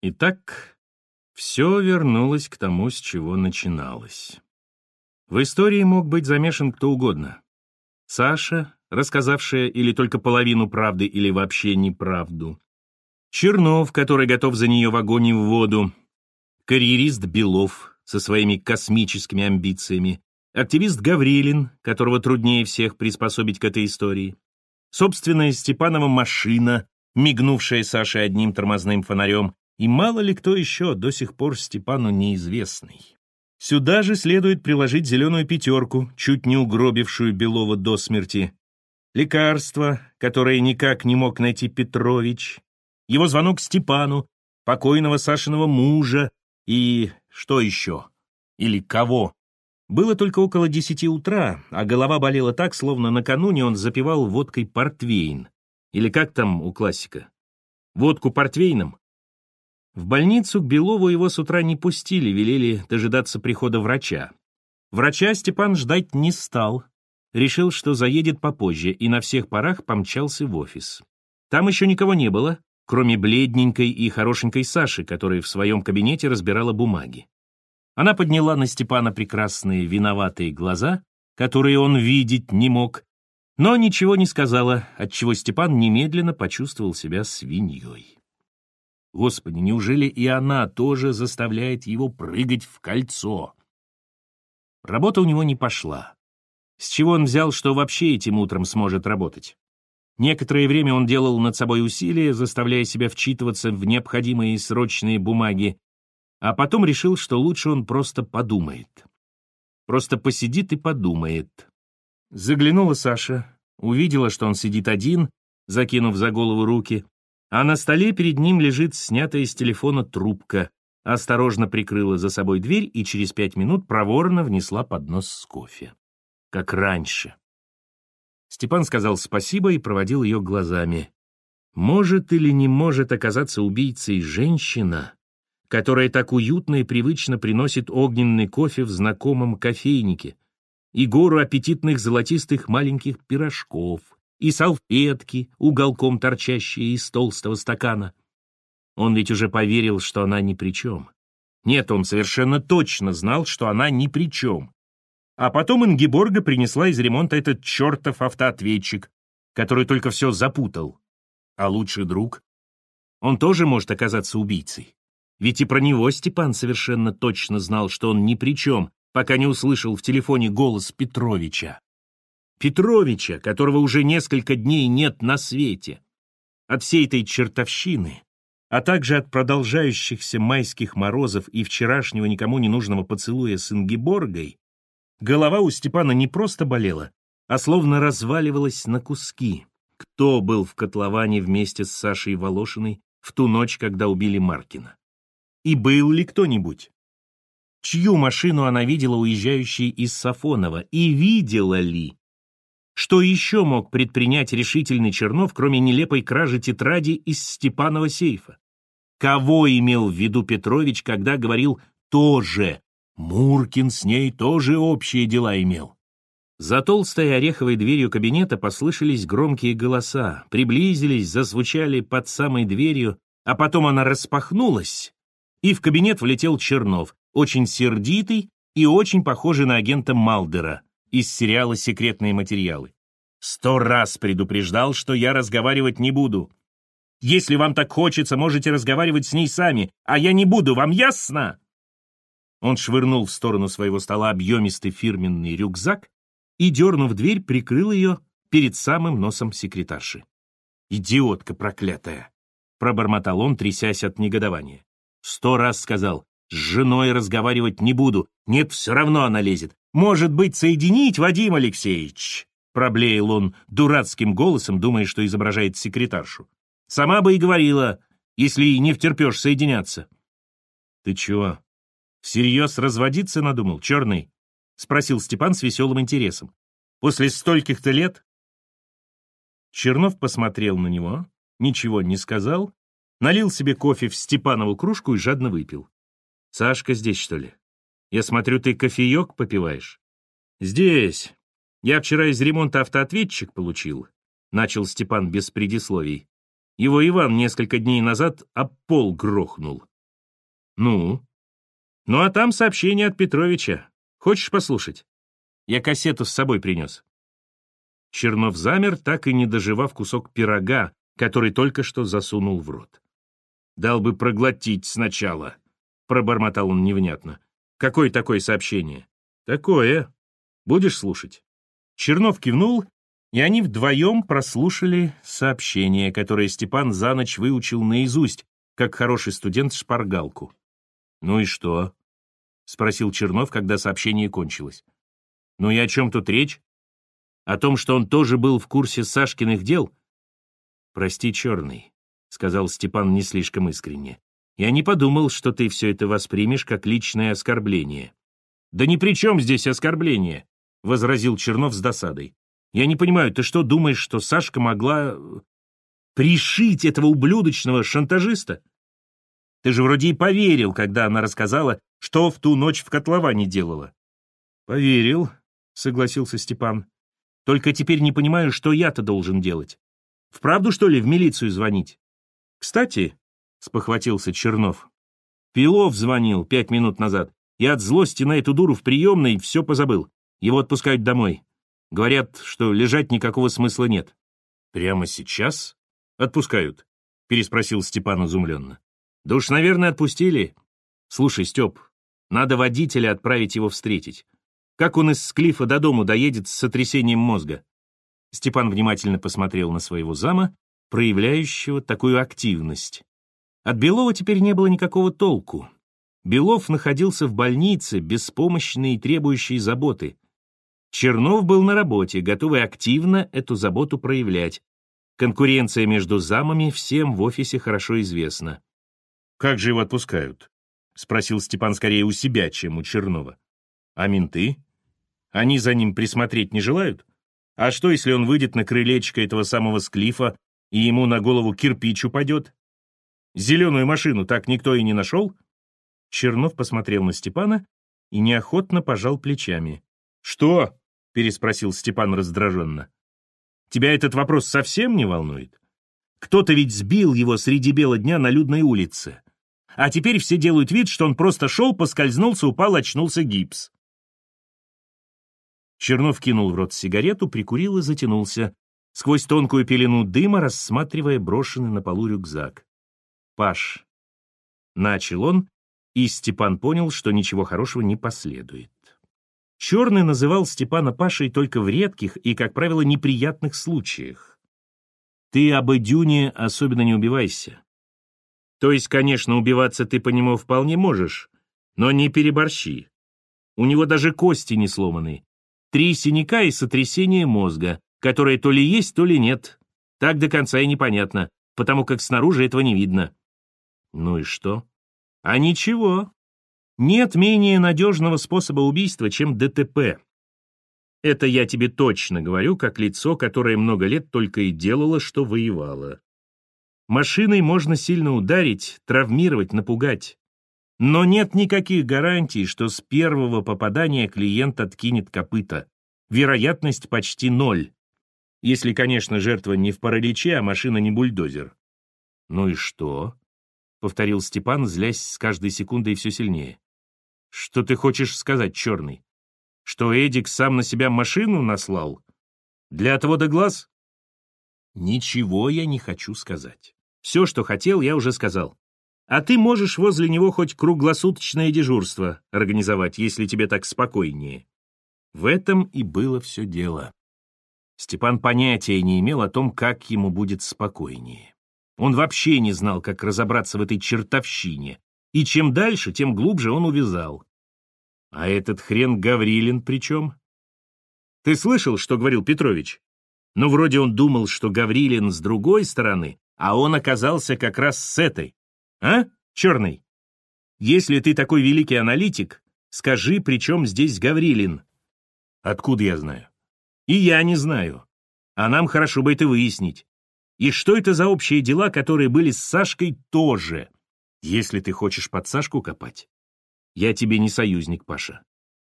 Итак, все вернулось к тому, с чего начиналось. В истории мог быть замешан кто угодно. Саша, рассказавшая или только половину правды, или вообще неправду. Чернов, который готов за нее в огонь и в воду. Карьерист Белов со своими космическими амбициями. Активист Гаврилин, которого труднее всех приспособить к этой истории. Собственная Степанова машина, мигнувшая Саше одним тормозным фонарем, и мало ли кто еще до сих пор Степану неизвестный. Сюда же следует приложить зеленую пятерку, чуть не угробившую Белова до смерти. Лекарство, которое никак не мог найти Петрович. Его звонок Степану, покойного Сашиного мужа и... что еще? Или кого? Было только около десяти утра, а голова болела так, словно накануне он запивал водкой портвейн. Или как там у классика? Водку портвейном? В больницу к Белову его с утра не пустили, велели дожидаться прихода врача. Врача Степан ждать не стал. Решил, что заедет попозже, и на всех парах помчался в офис. Там еще никого не было, кроме бледненькой и хорошенькой Саши, которая в своем кабинете разбирала бумаги. Она подняла на Степана прекрасные виноватые глаза, которые он видеть не мог, но ничего не сказала, отчего Степан немедленно почувствовал себя свиньей. Господи, неужели и она тоже заставляет его прыгать в кольцо? Работа у него не пошла. С чего он взял, что вообще этим утром сможет работать? Некоторое время он делал над собой усилия, заставляя себя вчитываться в необходимые срочные бумаги, а потом решил, что лучше он просто подумает. Просто посидит и подумает. Заглянула Саша, увидела, что он сидит один, закинув за голову руки, а на столе перед ним лежит снятая с телефона трубка, осторожно прикрыла за собой дверь и через пять минут проворно внесла поднос с кофе. Как раньше. Степан сказал спасибо и проводил ее глазами. Может или не может оказаться убийцей женщина, которая так уютно и привычно приносит огненный кофе в знакомом кофейнике и гору аппетитных золотистых маленьких пирожков — и салфетки, уголком торчащие из толстого стакана. Он ведь уже поверил, что она ни при чем. Нет, он совершенно точно знал, что она ни при чем. А потом Ингеборга принесла из ремонта этот чертов автоответчик, который только все запутал. А лучший друг? Он тоже может оказаться убийцей. Ведь и про него Степан совершенно точно знал, что он ни при чем, пока не услышал в телефоне голос Петровича. Петровича, которого уже несколько дней нет на свете. От всей этой чертовщины, а также от продолжающихся майских морозов и вчерашнего никому не нужного поцелуя с Ингеборгой, голова у Степана не просто болела, а словно разваливалась на куски. Кто был в котловане вместе с Сашей Волошиной в ту ночь, когда убили Маркина? И был ли кто-нибудь? Чью машину она видела уезжающей из Сафонова? И видела ли? Что еще мог предпринять решительный Чернов, кроме нелепой кражи тетради из Степанова сейфа? Кого имел в виду Петрович, когда говорил «тоже»? Муркин с ней тоже общие дела имел. За толстой ореховой дверью кабинета послышались громкие голоса, приблизились, зазвучали под самой дверью, а потом она распахнулась, и в кабинет влетел Чернов, очень сердитый и очень похожий на агента Малдера из сериала «Секретные материалы». Сто раз предупреждал, что я разговаривать не буду. Если вам так хочется, можете разговаривать с ней сами, а я не буду, вам ясно?» Он швырнул в сторону своего стола объемистый фирменный рюкзак и, дернув дверь, прикрыл ее перед самым носом секретарши. «Идиотка проклятая!» — пробормотал он, трясясь от негодования. Сто раз сказал, с женой разговаривать не буду. Нет, все равно она лезет. Может быть, соединить, Вадим Алексеевич?» Проблеял он дурацким голосом, думая, что изображает секретаршу. «Сама бы и говорила, если не втерпешь соединяться». «Ты чего, всерьез разводиться надумал, черный?» — спросил Степан с веселым интересом. «После стольких-то лет?» Чернов посмотрел на него, ничего не сказал, налил себе кофе в Степанову кружку и жадно выпил. Сашка здесь, что ли? Я смотрю, ты кофеек попиваешь? Здесь. Я вчера из ремонта автоответчик получил. Начал Степан без предисловий. Его Иван несколько дней назад об пол грохнул. Ну? Ну а там сообщение от Петровича. Хочешь послушать? Я кассету с собой принес. Чернов замер, так и не доживав кусок пирога, который только что засунул в рот. «Дал бы проглотить сначала», — пробормотал он невнятно. «Какое такое сообщение?» «Такое. Будешь слушать?» Чернов кивнул, и они вдвоем прослушали сообщение, которое Степан за ночь выучил наизусть, как хороший студент шпаргалку. «Ну и что?» — спросил Чернов, когда сообщение кончилось. «Ну и о чем тут речь? О том, что он тоже был в курсе Сашкиных дел?» «Прости, Черный», — сказал Степан не слишком искренне. «Я не подумал, что ты все это воспримешь как личное оскорбление». «Да ни при чем здесь оскорбление», — возразил Чернов с досадой. «Я не понимаю, ты что думаешь, что Сашка могла э, пришить этого ублюдочного шантажиста? Ты же вроде и поверил, когда она рассказала, что в ту ночь в котловане делала». «Поверил», — согласился Степан. «Только теперь не понимаю, что я-то должен делать. Вправду, что ли, в милицию звонить?» «Кстати», — спохватился Чернов, — «Пилов звонил пять минут назад. Я от злости на эту дуру в приемной все позабыл. Его отпускают домой. Говорят, что лежать никакого смысла нет». «Прямо сейчас?» «Отпускают», — переспросил Степан изумленно. «Да уж, наверное, отпустили. Слушай, Степ, надо водителя отправить его встретить. Как он из Склифа до дому доедет с сотрясением мозга?» Степан внимательно посмотрел на своего зама, проявляющего такую активность. От Белова теперь не было никакого толку. Белов находился в больнице, беспомощный и требующий заботы. Чернов был на работе, готовый активно эту заботу проявлять. Конкуренция между замами всем в офисе хорошо известна. «Как же его отпускают?» — спросил Степан скорее у себя, чем у Чернова. «А менты? Они за ним присмотреть не желают? А что, если он выйдет на крылечко этого самого склифа и ему на голову кирпич упадет? Зеленую машину так никто и не нашел? Чернов посмотрел на Степана и неохотно пожал плечами. «Что?» — переспросил Степан раздраженно. «Тебя этот вопрос совсем не волнует? Кто-то ведь сбил его среди бела дня на людной улице. А теперь все делают вид, что он просто шел, поскользнулся, упал, очнулся гипс». Чернов кинул в рот сигарету, прикурил и затянулся сквозь тонкую пелену дыма, рассматривая брошенный на полу рюкзак. «Паш», — начал он, и Степан понял, что ничего хорошего не последует. Черный называл Степана Пашей только в редких и, как правило, неприятных случаях. «Ты об Эдюне особенно не убивайся. То есть, конечно, убиваться ты по нему вполне можешь, но не переборщи. У него даже кости не сломаны. Три синяка и сотрясение мозга, которое то ли есть, то ли нет. Так до конца и непонятно, потому как снаружи этого не видно. Ну и что? А ничего. Нет менее надежного способа убийства, чем ДТП. Это я тебе точно говорю, как лицо, которое много лет только и делало, что воевало. Машиной можно сильно ударить, травмировать, напугать. Но нет никаких гарантий, что с первого попадания клиент откинет копыта. Вероятность почти ноль. Если, конечно, жертва не в параличе, а машина не бульдозер. «Ну и что?» — повторил Степан, злясь с каждой секундой все сильнее. «Что ты хочешь сказать, черный? Что Эдик сам на себя машину наслал? Для отвода глаз?» «Ничего я не хочу сказать. Все, что хотел, я уже сказал. А ты можешь возле него хоть круглосуточное дежурство организовать, если тебе так спокойнее». В этом и было все дело. Степан понятия не имел о том, как ему будет спокойнее. Он вообще не знал, как разобраться в этой чертовщине, и чем дальше, тем глубже он увязал. А этот хрен Гаврилин при чем? Ты слышал, что говорил Петрович? Ну, вроде он думал, что Гаврилин с другой стороны, а он оказался как раз с этой. А, черный? Если ты такой великий аналитик, скажи, при чем здесь Гаврилин? Откуда я знаю? И я не знаю. А нам хорошо бы это выяснить. И что это за общие дела, которые были с Сашкой тоже? Если ты хочешь под Сашку копать. Я тебе не союзник, Паша.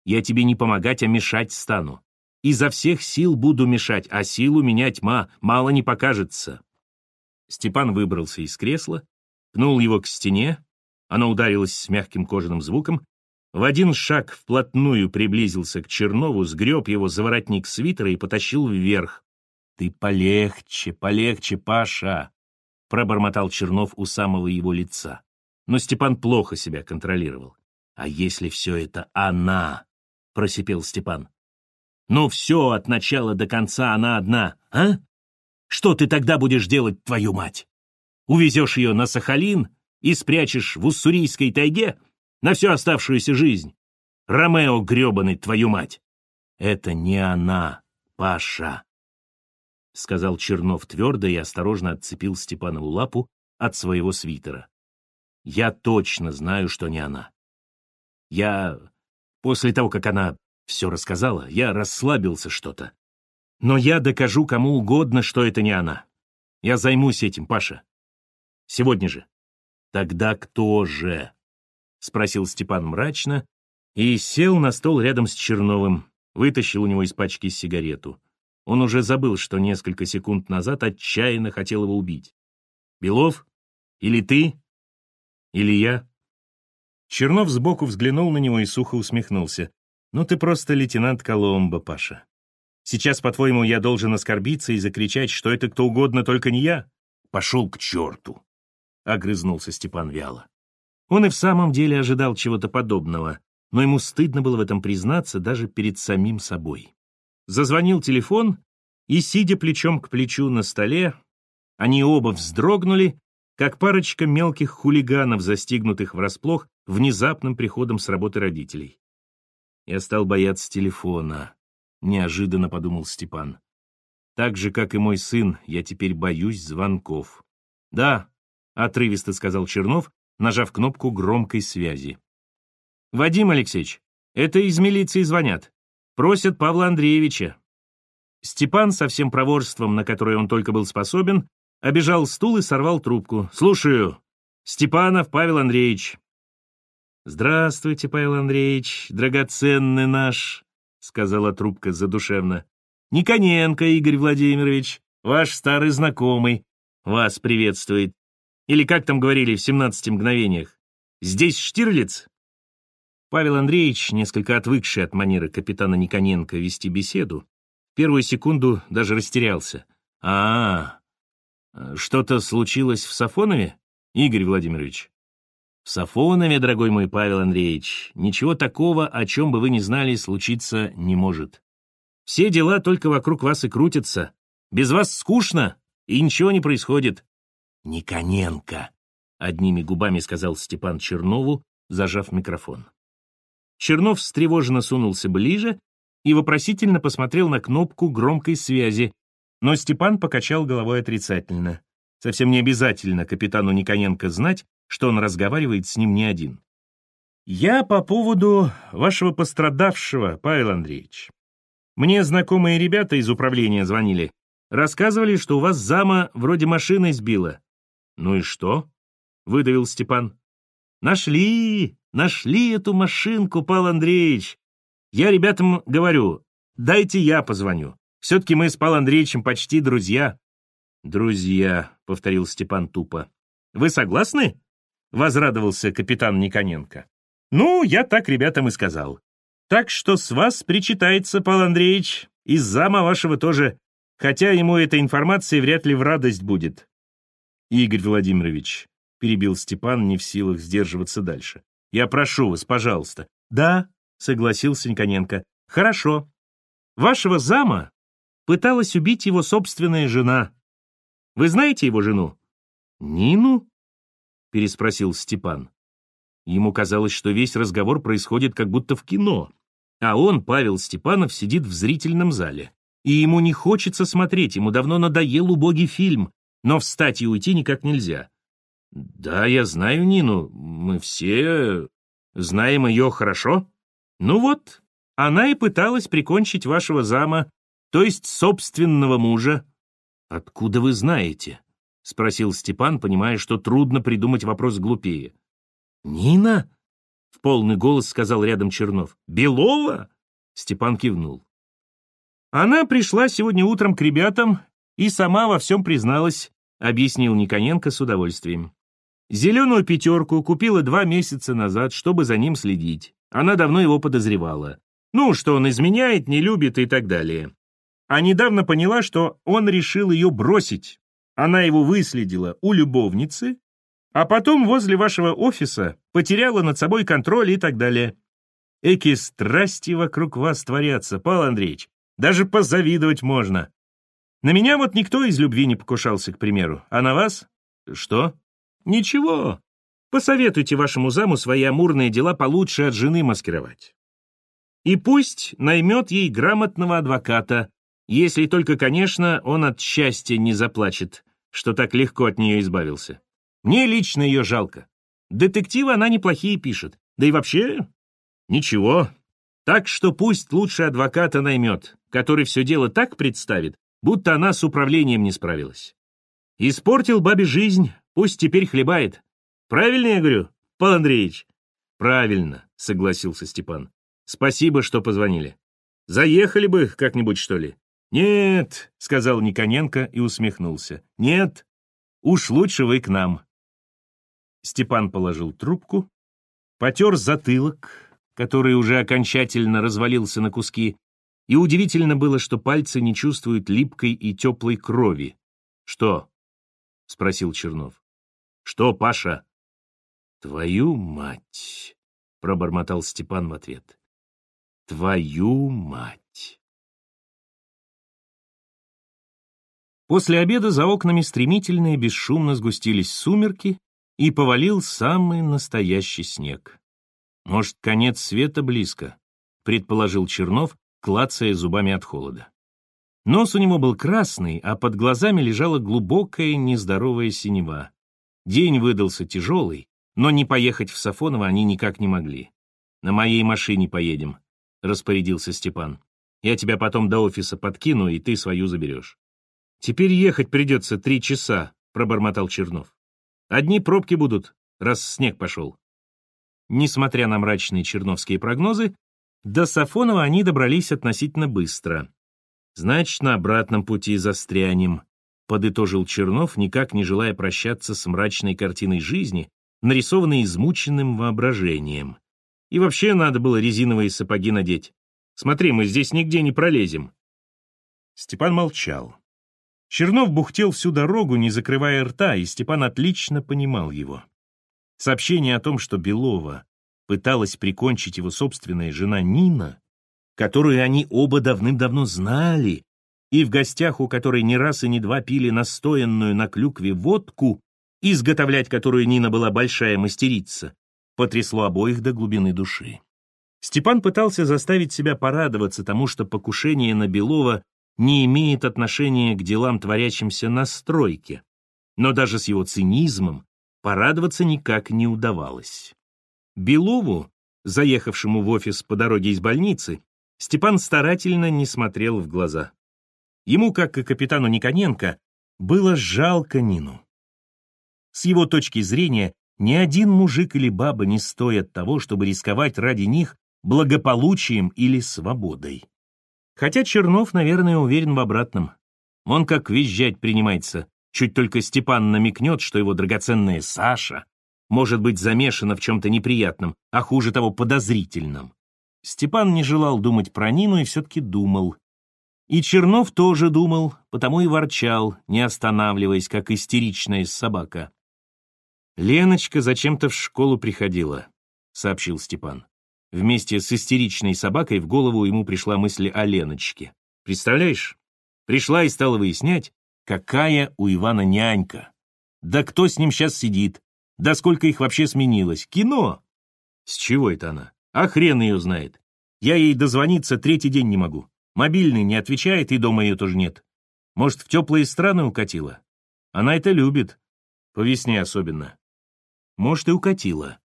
Я тебе не помогать, а мешать стану. Изо всех сил буду мешать, а силу меня тьма, мало не покажется. Степан выбрался из кресла, пнул его к стене, Оно ударилось с мягким кожаным звуком, в один шаг вплотную приблизился к Чернову, сгреб его за воротник свитера и потащил вверх. «Ты полегче, полегче, Паша!» — пробормотал Чернов у самого его лица. Но Степан плохо себя контролировал. «А если все это она?» — просипел Степан. «Ну все, от начала до конца она одна, а? Что ты тогда будешь делать, твою мать? Увезешь ее на Сахалин и спрячешь в Уссурийской тайге?» на всю оставшуюся жизнь. Ромео гребаный, твою мать! Это не она, Паша, — сказал Чернов твердо и осторожно отцепил Степанову лапу от своего свитера. Я точно знаю, что не она. Я... После того, как она все рассказала, я расслабился что-то. Но я докажу кому угодно, что это не она. Я займусь этим, Паша. Сегодня же. Тогда кто же? — спросил Степан мрачно и сел на стол рядом с Черновым, вытащил у него из пачки сигарету. Он уже забыл, что несколько секунд назад отчаянно хотел его убить. «Белов? Или ты? Или я?» Чернов сбоку взглянул на него и сухо усмехнулся. «Ну ты просто лейтенант Коломбо, Паша. Сейчас, по-твоему, я должен оскорбиться и закричать, что это кто угодно, только не я? Пошел к черту!» — огрызнулся Степан вяло. Он и в самом деле ожидал чего-то подобного, но ему стыдно было в этом признаться даже перед самим собой. Зазвонил телефон, и, сидя плечом к плечу на столе, они оба вздрогнули, как парочка мелких хулиганов, застигнутых врасплох внезапным приходом с работы родителей. Я стал бояться телефона, неожиданно подумал Степан. Так же, как и мой сын, я теперь боюсь звонков. Да, отрывисто сказал Чернов нажав кнопку громкой связи. «Вадим Алексеевич, это из милиции звонят. Просят Павла Андреевича». Степан со всем проворством, на которое он только был способен, обежал стул и сорвал трубку. «Слушаю. Степанов Павел Андреевич». «Здравствуйте, Павел Андреевич, драгоценный наш», — сказала трубка задушевно. «Никоненко Игорь Владимирович, ваш старый знакомый, вас приветствует. Или как там говорили в 17 мгновениях? Здесь Штирлиц? Павел Андреевич, несколько отвыкший от манеры капитана Никоненко вести беседу, первую секунду даже растерялся. а, -а, -а что-то случилось в Сафонове, Игорь Владимирович? В Сафонове, дорогой мой Павел Андреевич, ничего такого, о чем бы вы не знали, случиться не может. Все дела только вокруг вас и крутятся. Без вас скучно, и ничего не происходит. «Никоненко», — одними губами сказал Степан Чернову, зажав микрофон. Чернов встревоженно сунулся ближе и вопросительно посмотрел на кнопку громкой связи, но Степан покачал головой отрицательно. Совсем не обязательно капитану Никоненко знать, что он разговаривает с ним не один. «Я по поводу вашего пострадавшего, Павел Андреевич. Мне знакомые ребята из управления звонили. Рассказывали, что у вас зама вроде машины сбила. «Ну и что?» — выдавил Степан. «Нашли! Нашли эту машинку, Павел Андреевич! Я ребятам говорю, дайте я позвоню. Все-таки мы с Павлом Андреевичем почти друзья». «Друзья», — повторил Степан тупо. «Вы согласны?» — возрадовался капитан Никоненко. «Ну, я так ребятам и сказал. Так что с вас причитается, Павел Андреевич, из зама вашего тоже, хотя ему эта информация вряд ли в радость будет. «Игорь Владимирович», — перебил Степан, не в силах сдерживаться дальше. «Я прошу вас, пожалуйста». «Да», — согласился Никоненко. «Хорошо. Вашего зама пыталась убить его собственная жена. Вы знаете его жену?» «Нину?» — переспросил Степан. Ему казалось, что весь разговор происходит как будто в кино, а он, Павел Степанов, сидит в зрительном зале. И ему не хочется смотреть, ему давно надоел убогий фильм, но встать и уйти никак нельзя. Да, я знаю Нину, мы все знаем ее хорошо. Ну вот, она и пыталась прикончить вашего зама, то есть собственного мужа. Откуда вы знаете? — спросил Степан, понимая, что трудно придумать вопрос глупее. «Нина?» — в полный голос сказал рядом Чернов. «Белова?» — Степан кивнул. Она пришла сегодня утром к ребятам и сама во всем призналась, объяснил Никоненко с удовольствием. Зеленую пятерку купила два месяца назад, чтобы за ним следить. Она давно его подозревала. Ну, что он изменяет, не любит и так далее. А недавно поняла, что он решил ее бросить. Она его выследила у любовницы, а потом возле вашего офиса потеряла над собой контроль и так далее. Эки страсти вокруг вас творятся, Павел Андреевич. Даже позавидовать можно. На меня вот никто из любви не покушался, к примеру. А на вас? Что? Ничего. Посоветуйте вашему заму свои амурные дела получше от жены маскировать. И пусть наймет ей грамотного адвоката, если только, конечно, он от счастья не заплачет, что так легко от нее избавился. Мне лично ее жалко. Детективы она неплохие пишет. Да и вообще, ничего. Так что пусть лучше адвоката наймет, который все дело так представит, будто она с управлением не справилась. Испортил бабе жизнь, пусть теперь хлебает. Правильно я говорю, Павел Андреевич? Правильно, согласился Степан. Спасибо, что позвонили. Заехали бы как-нибудь, что ли? Нет, сказал Никоненко и усмехнулся. Нет, уж лучше вы к нам. Степан положил трубку, потер затылок, который уже окончательно развалился на куски, и удивительно было, что пальцы не чувствуют липкой и теплой крови. «Что?» — спросил Чернов. «Что, Паша?» «Твою мать!» — пробормотал Степан в ответ. «Твою мать!» После обеда за окнами стремительно и бесшумно сгустились сумерки, и повалил самый настоящий снег. «Может, конец света близко», — предположил Чернов, клацая зубами от холода. Нос у него был красный, а под глазами лежала глубокая нездоровая синева. День выдался тяжелый, но не поехать в Сафоново они никак не могли. «На моей машине поедем», — распорядился Степан. «Я тебя потом до офиса подкину, и ты свою заберешь». «Теперь ехать придется три часа», — пробормотал Чернов. Одни пробки будут, раз снег пошел. Несмотря на мрачные черновские прогнозы, до Сафонова они добрались относительно быстро. «Значит, на обратном пути застрянем», — подытожил Чернов, никак не желая прощаться с мрачной картиной жизни, нарисованной измученным воображением. «И вообще надо было резиновые сапоги надеть. Смотри, мы здесь нигде не пролезем». Степан молчал. Чернов бухтел всю дорогу, не закрывая рта, и Степан отлично понимал его. Сообщение о том, что Белова пыталась прикончить его собственная жена Нина, которую они оба давным-давно знали, и в гостях у которой не раз и не два пили настоянную на клюкве водку, изготовлять которую Нина была большая мастерица, потрясло обоих до глубины души. Степан пытался заставить себя порадоваться тому, что покушение на Белова не имеет отношения к делам, творящимся на стройке, но даже с его цинизмом порадоваться никак не удавалось. Белову, заехавшему в офис по дороге из больницы, Степан старательно не смотрел в глаза. Ему, как и капитану Никоненко, было жалко Нину. С его точки зрения, ни один мужик или баба не стоят того, чтобы рисковать ради них благополучием или свободой. Хотя Чернов, наверное, уверен в обратном. Он как визжать принимается. Чуть только Степан намекнет, что его драгоценная Саша может быть замешана в чем-то неприятном, а хуже того, подозрительном. Степан не желал думать про Нину и все-таки думал. И Чернов тоже думал, потому и ворчал, не останавливаясь, как истеричная собака. «Леночка зачем-то в школу приходила», — сообщил Степан. Вместе с истеричной собакой в голову ему пришла мысль о Леночке. Представляешь? Пришла и стала выяснять, какая у Ивана нянька. Да кто с ним сейчас сидит? Да сколько их вообще сменилось? Кино! С чего это она? А хрен ее знает. Я ей дозвониться третий день не могу. Мобильный не отвечает, и дома ее тоже нет. Может, в теплые страны укатила? Она это любит. По весне особенно. Может, и укатила.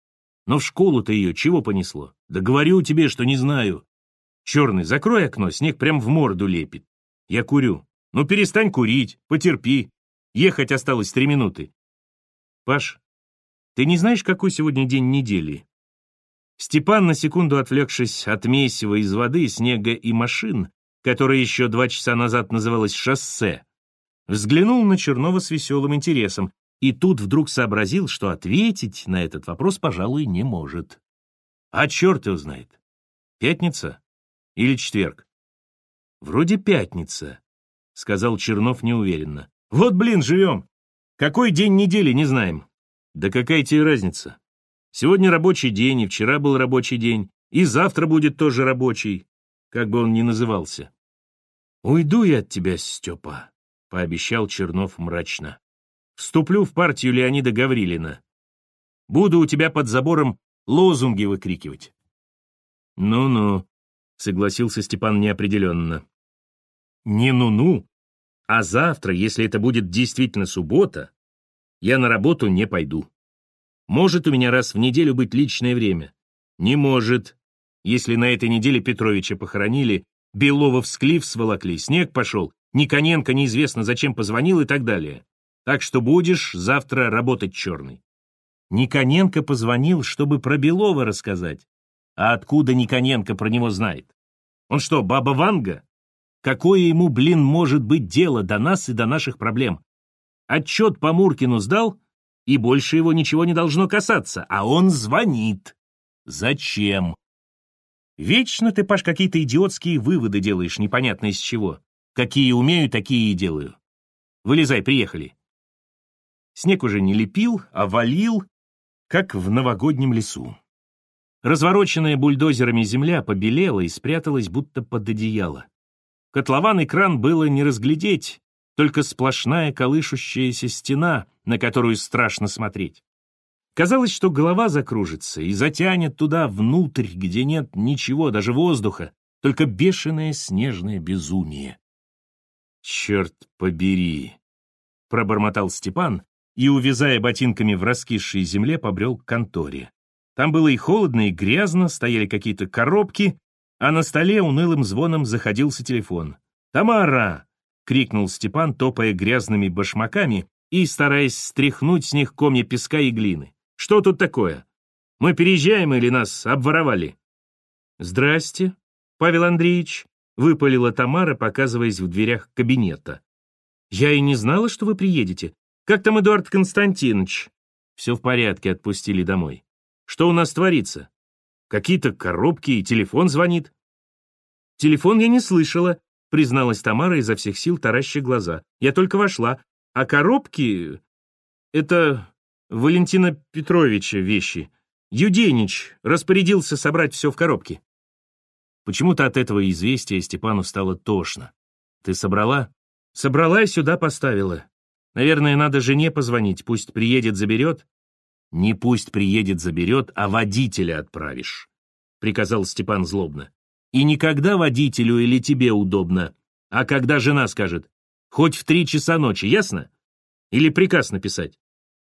Но в школу-то ее чего понесло? Да говорю тебе, что не знаю. Черный, закрой окно, снег прям в морду лепит. Я курю. Ну перестань курить, потерпи. Ехать осталось три минуты. Паш, ты не знаешь, какой сегодня день недели? Степан, на секунду отвлекшись от месива из воды, снега и машин, которое еще два часа назад называлось «шоссе», взглянул на Чернова с веселым интересом, и тут вдруг сообразил, что ответить на этот вопрос, пожалуй, не может. А черт его знает. Пятница или четверг? Вроде пятница, сказал Чернов неуверенно. Вот, блин, живем. Какой день недели, не знаем. Да какая тебе разница? Сегодня рабочий день, и вчера был рабочий день, и завтра будет тоже рабочий, как бы он ни назывался. «Уйду я от тебя, Степа», — пообещал Чернов мрачно. «Вступлю в партию Леонида Гаврилина. Буду у тебя под забором лозунги выкрикивать». «Ну-ну», — согласился Степан неопределенно. «Не ну-ну, а завтра, если это будет действительно суббота, я на работу не пойду. Может у меня раз в неделю быть личное время? Не может. Если на этой неделе Петровича похоронили, Белова в склиф сволокли, снег пошел, Никоненко неизвестно зачем позвонил и так далее. Так что будешь завтра работать черный. Никоненко позвонил, чтобы про Белова рассказать. А откуда Никоненко про него знает? Он что, баба Ванга? Какое ему, блин, может быть дело до нас и до наших проблем? Отчет по Муркину сдал, и больше его ничего не должно касаться, а он звонит. Зачем? Вечно ты, Паш, какие-то идиотские выводы делаешь, непонятно из чего. Какие умею, такие и делаю. Вылезай, приехали. Снег уже не лепил, а валил, как в новогоднем лесу. Развороченная бульдозерами земля побелела и спряталась, будто под одеяло. Котлован и кран было не разглядеть, только сплошная колышущаяся стена, на которую страшно смотреть. Казалось, что голова закружится и затянет туда внутрь, где нет ничего, даже воздуха, только бешеное снежное безумие. «Черт побери!» — пробормотал Степан и, увязая ботинками в раскисшей земле, побрел к конторе. Там было и холодно, и грязно, стояли какие-то коробки, а на столе унылым звоном заходился телефон. «Тамара!» — крикнул Степан, топая грязными башмаками и стараясь стряхнуть с них комья песка и глины. «Что тут такое? Мы переезжаем или нас обворовали?» «Здрасте, Павел Андреевич», — выпалила Тамара, показываясь в дверях кабинета. «Я и не знала, что вы приедете. Как там Эдуард Константинович?» «Все в порядке, отпустили домой. Что у нас творится? Какие-то коробки и телефон звонит». «Телефон я не слышала», призналась Тамара изо всех сил, тараща глаза. «Я только вошла. А коробки — это Валентина Петровича вещи. Юденич распорядился собрать все в коробке». Почему-то от этого известия Степану стало тошно. «Ты собрала?» «Собрала и сюда поставила. Наверное, надо жене позвонить, пусть приедет, заберет». «Не пусть приедет, заберет, а водителя отправишь», — приказал Степан злобно. И никогда водителю или тебе удобно, а когда жена скажет. Хоть в три часа ночи, ясно? Или приказ написать?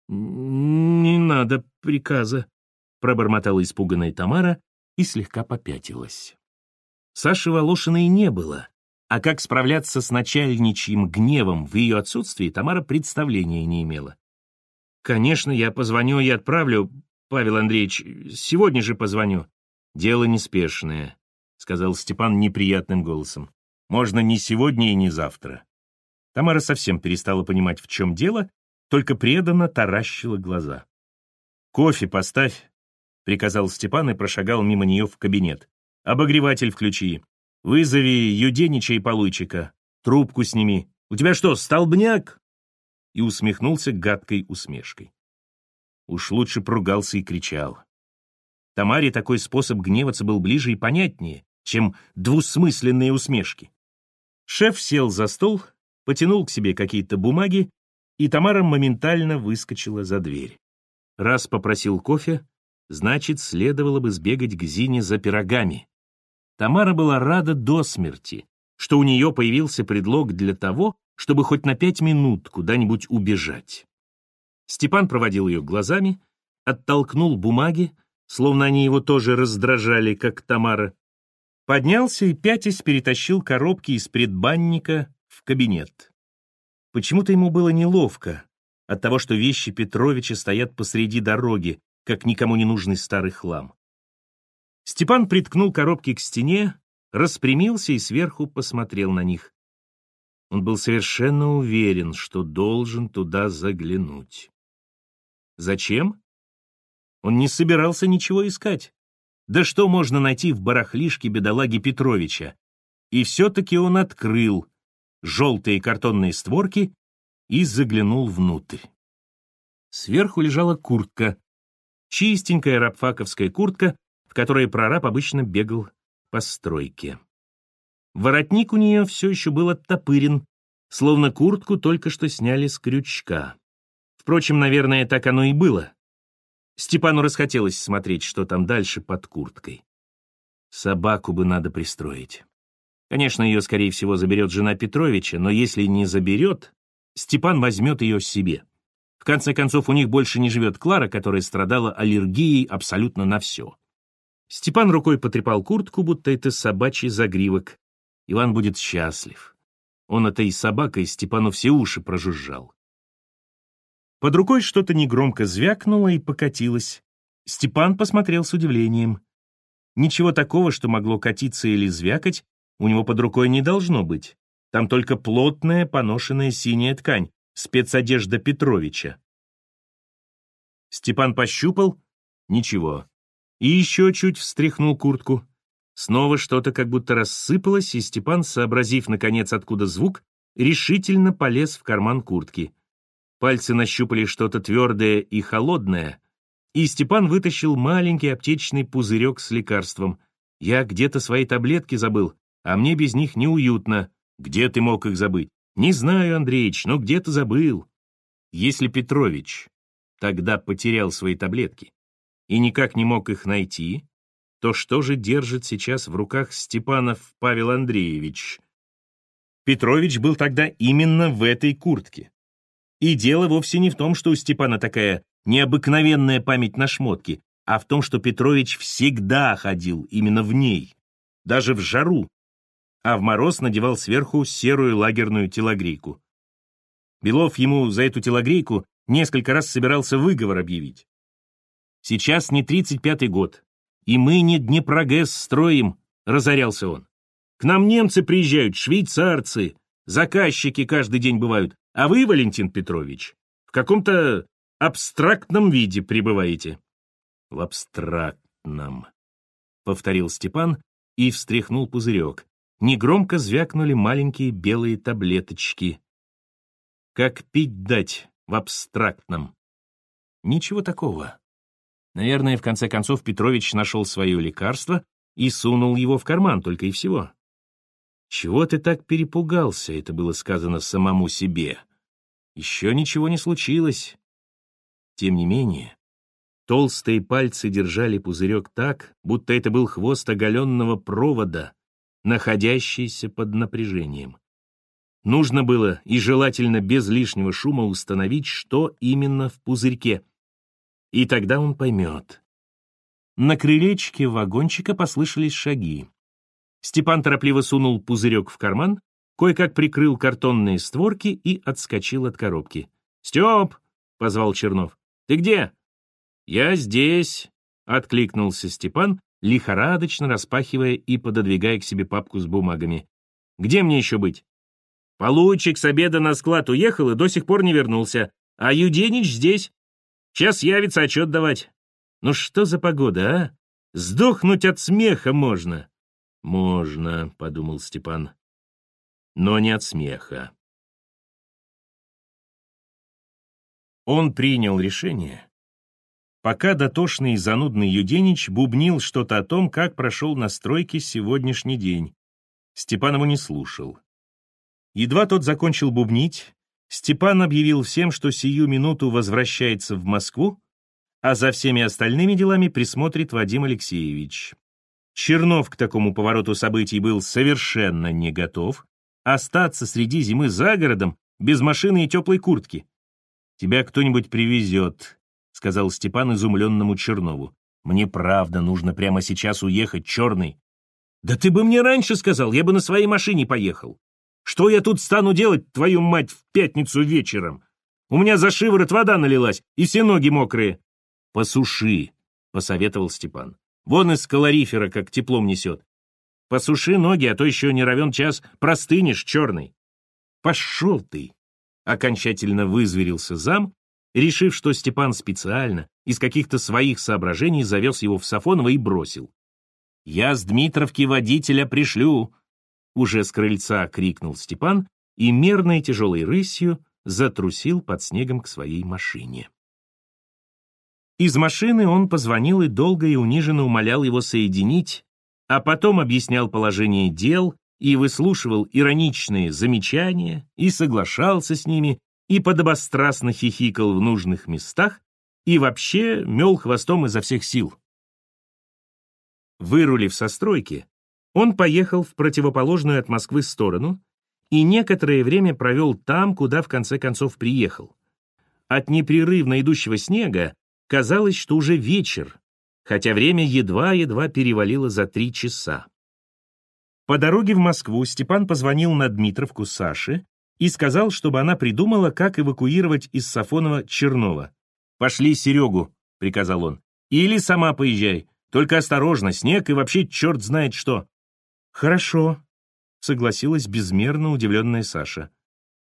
«Не надо приказа», — пробормотала испуганная Тамара и слегка попятилась. Саши Волошиной не было, а как справляться с начальничьим гневом в ее отсутствии Тамара представления не имела. «Конечно, я позвоню и отправлю, Павел Андреевич, сегодня же позвоню. Дело неспешное сказал Степан неприятным голосом. «Можно не сегодня и не завтра». Тамара совсем перестала понимать, в чем дело, только преданно таращила глаза. «Кофе поставь», — приказал Степан и прошагал мимо нее в кабинет. «Обогреватель включи. Вызови Юденича и Полуйчика. Трубку сними. У тебя что, столбняк?» И усмехнулся гадкой усмешкой. Уж лучше пругался и кричал. Тамаре такой способ гневаться был ближе и понятнее, чем двусмысленные усмешки. Шеф сел за стол, потянул к себе какие-то бумаги, и Тамара моментально выскочила за дверь. Раз попросил кофе, значит, следовало бы сбегать к Зине за пирогами. Тамара была рада до смерти, что у нее появился предлог для того, чтобы хоть на пять минут куда-нибудь убежать. Степан проводил ее глазами, оттолкнул бумаги, словно они его тоже раздражали, как Тамара, Поднялся и пятясь перетащил коробки из предбанника в кабинет. Почему-то ему было неловко от того, что вещи Петровича стоят посреди дороги, как никому не нужный старый хлам. Степан приткнул коробки к стене, распрямился и сверху посмотрел на них. Он был совершенно уверен, что должен туда заглянуть. Зачем? Он не собирался ничего искать. Да что можно найти в барахлишке бедолаги Петровича? И все-таки он открыл желтые картонные створки и заглянул внутрь. Сверху лежала куртка, чистенькая рабфаковская куртка, в которой прораб обычно бегал по стройке. Воротник у нее все еще был оттопырен, словно куртку только что сняли с крючка. Впрочем, наверное, так оно и было. Степану расхотелось смотреть, что там дальше под курткой. Собаку бы надо пристроить. Конечно, ее, скорее всего, заберет жена Петровича, но если не заберет, Степан возьмет ее себе. В конце концов, у них больше не живет Клара, которая страдала аллергией абсолютно на все. Степан рукой потрепал куртку, будто это собачий загривок. Иван будет счастлив. Он этой собакой Степану все уши прожужжал. Под рукой что-то негромко звякнуло и покатилось. Степан посмотрел с удивлением. Ничего такого, что могло катиться или звякать, у него под рукой не должно быть. Там только плотная поношенная синяя ткань, спецодежда Петровича. Степан пощупал — ничего. И еще чуть встряхнул куртку. Снова что-то как будто рассыпалось, и Степан, сообразив, наконец, откуда звук, решительно полез в карман куртки. Пальцы нащупали что-то твердое и холодное, и Степан вытащил маленький аптечный пузырек с лекарством. «Я где-то свои таблетки забыл, а мне без них неуютно. Где ты мог их забыть? Не знаю, Андреич, но где-то забыл. Если Петрович тогда потерял свои таблетки и никак не мог их найти, то что же держит сейчас в руках Степанов Павел Андреевич? Петрович был тогда именно в этой куртке. И дело вовсе не в том, что у Степана такая необыкновенная память на шмотки, а в том, что Петрович всегда ходил именно в ней, даже в жару, а в мороз надевал сверху серую лагерную телогрейку. Белов ему за эту телогрейку несколько раз собирался выговор объявить. «Сейчас не 35-й год, и мы не Днепрогэс строим», — разорялся он. «К нам немцы приезжают, швейцарцы, заказчики каждый день бывают, а вы, Валентин Петрович, в каком-то абстрактном виде пребываете». «В абстрактном», — повторил Степан и встряхнул пузырек негромко звякнули маленькие белые таблеточки. Как пить дать в абстрактном? Ничего такого. Наверное, в конце концов Петрович нашел свое лекарство и сунул его в карман, только и всего. «Чего ты так перепугался?» — это было сказано самому себе. Еще ничего не случилось. Тем не менее, толстые пальцы держали пузырек так, будто это был хвост оголенного провода, находящийся под напряжением. Нужно было, и желательно без лишнего шума, установить, что именно в пузырьке. И тогда он поймет. На крылечке вагончика послышались шаги. Степан торопливо сунул пузырек в карман, кое-как прикрыл картонные створки и отскочил от коробки. «Степ!» — позвал Чернов. «Ты где?» «Я здесь», — откликнулся Степан лихорадочно распахивая и пододвигая к себе папку с бумагами. «Где мне еще быть?» «Получик с обеда на склад уехал и до сих пор не вернулся, а Юденич здесь. Сейчас явится отчет давать. Ну что за погода, а? Сдохнуть от смеха можно». «Можно», — подумал Степан, — «но не от смеха». Он принял решение пока дотошный и занудный Юденич бубнил что-то о том, как прошел на стройке сегодняшний день. Степан его не слушал. Едва тот закончил бубнить, Степан объявил всем, что сию минуту возвращается в Москву, а за всеми остальными делами присмотрит Вадим Алексеевич. Чернов к такому повороту событий был совершенно не готов. Остаться среди зимы за городом, без машины и теплой куртки. «Тебя кто-нибудь привезет», — сказал Степан изумленному Чернову. «Мне правда нужно прямо сейчас уехать, Черный». «Да ты бы мне раньше сказал, я бы на своей машине поехал. Что я тут стану делать, твою мать, в пятницу вечером? У меня за шиворот вода налилась, и все ноги мокрые». «Посуши», — посоветовал Степан. «Вон из калорифера как теплом несет. Посуши ноги, а то еще не равен час простынешь, черный». «Пошел ты!» — окончательно вызверился зам решив, что Степан специально, из каких-то своих соображений, завез его в Сафоново и бросил. «Я с Дмитровки водителя пришлю!» Уже с крыльца крикнул Степан и мерной тяжелой рысью затрусил под снегом к своей машине. Из машины он позвонил и долго и униженно умолял его соединить, а потом объяснял положение дел и выслушивал ироничные замечания и соглашался с ними и подобострастно хихикал в нужных местах и вообще мел хвостом изо всех сил. Вырулив со стройки, он поехал в противоположную от Москвы сторону и некоторое время провел там, куда в конце концов приехал. От непрерывно идущего снега казалось, что уже вечер, хотя время едва-едва перевалило за три часа. По дороге в Москву Степан позвонил на Дмитровку Саше и сказал, чтобы она придумала, как эвакуировать из Сафонова Чернова. «Пошли Серегу», — приказал он, — «или сама поезжай, только осторожно, снег и вообще черт знает что». «Хорошо», — согласилась безмерно удивленная Саша.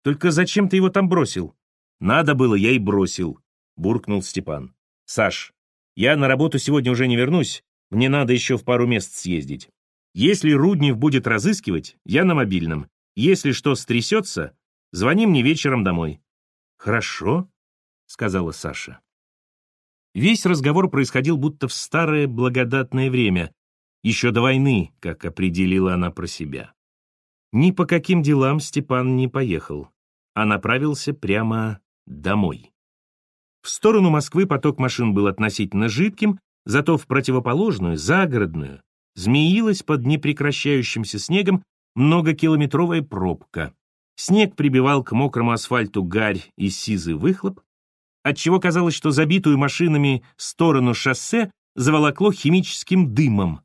«Только зачем ты его там бросил?» «Надо было, я и бросил», — буркнул Степан. «Саш, я на работу сегодня уже не вернусь, мне надо еще в пару мест съездить. Если Руднев будет разыскивать, я на мобильном. Если что стрясется, звони мне вечером домой». «Хорошо», — сказала Саша. Весь разговор происходил будто в старое благодатное время, еще до войны, как определила она про себя. Ни по каким делам Степан не поехал, а направился прямо домой. В сторону Москвы поток машин был относительно жидким, зато в противоположную, загородную, змеилась под непрекращающимся снегом многокилометровая пробка. Снег прибивал к мокрому асфальту гарь и сизый выхлоп, отчего казалось, что забитую машинами сторону шоссе заволокло химическим дымом.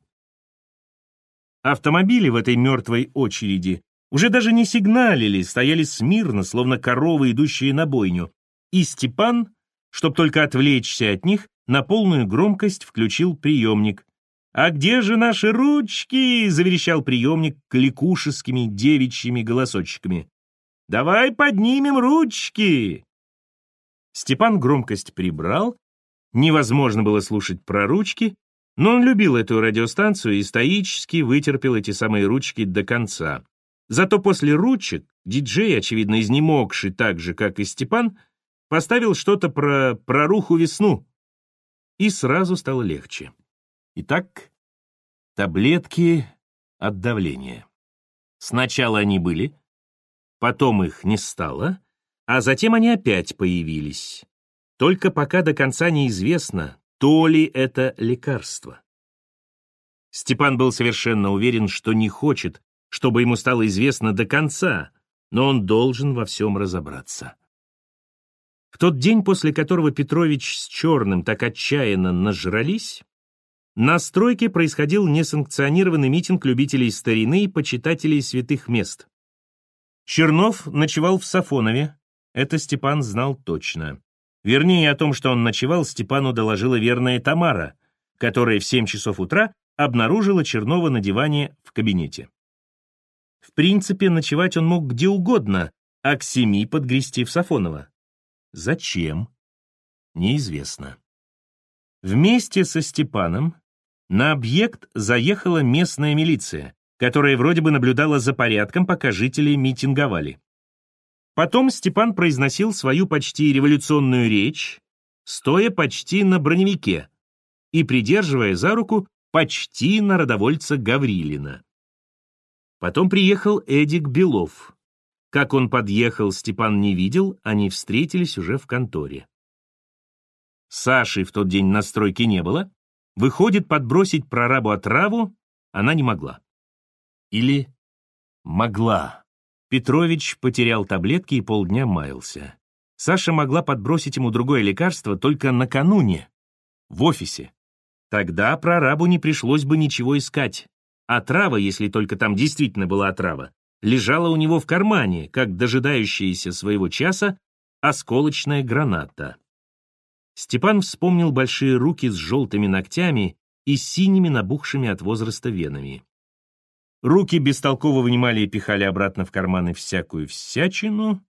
Автомобили в этой мертвой очереди уже даже не сигналили, стояли смирно, словно коровы, идущие на бойню. И Степан Чтоб только отвлечься от них, на полную громкость включил приемник. «А где же наши ручки?» — заверещал приемник кликушескими девичьими голосочками. «Давай поднимем ручки!» Степан громкость прибрал. Невозможно было слушать про ручки, но он любил эту радиостанцию и стоически вытерпел эти самые ручки до конца. Зато после ручек диджей, очевидно изнемогший так же, как и Степан, Поставил что-то про проруху весну, и сразу стало легче. Итак, таблетки от давления. Сначала они были, потом их не стало, а затем они опять появились. Только пока до конца неизвестно, то ли это лекарство. Степан был совершенно уверен, что не хочет, чтобы ему стало известно до конца, но он должен во всем разобраться. В тот день, после которого Петрович с Черным так отчаянно нажрались, на стройке происходил несанкционированный митинг любителей старины и почитателей святых мест. Чернов ночевал в Сафонове, это Степан знал точно. Вернее, о том, что он ночевал, Степану доложила верная Тамара, которая в 7 часов утра обнаружила Чернова на диване в кабинете. В принципе, ночевать он мог где угодно, а к семи подгрести в Сафоново. Зачем? Неизвестно. Вместе со Степаном на объект заехала местная милиция, которая вроде бы наблюдала за порядком, пока жители митинговали. Потом Степан произносил свою почти революционную речь, стоя почти на броневике и придерживая за руку почти народовольца Гаврилина. Потом приехал Эдик Белов, как он подъехал, Степан не видел, они встретились уже в конторе. Саши в тот день на стройке не было. Выходит, подбросить прорабу отраву она не могла. Или могла. Петрович потерял таблетки и полдня маялся. Саша могла подбросить ему другое лекарство только накануне, в офисе. Тогда прорабу не пришлось бы ничего искать. Отрава, если только там действительно была отрава, лежала у него в кармане, как дожидающаяся своего часа осколочная граната. Степан вспомнил большие руки с желтыми ногтями и синими набухшими от возраста венами. Руки бестолково вынимали и пихали обратно в карманы всякую всячину,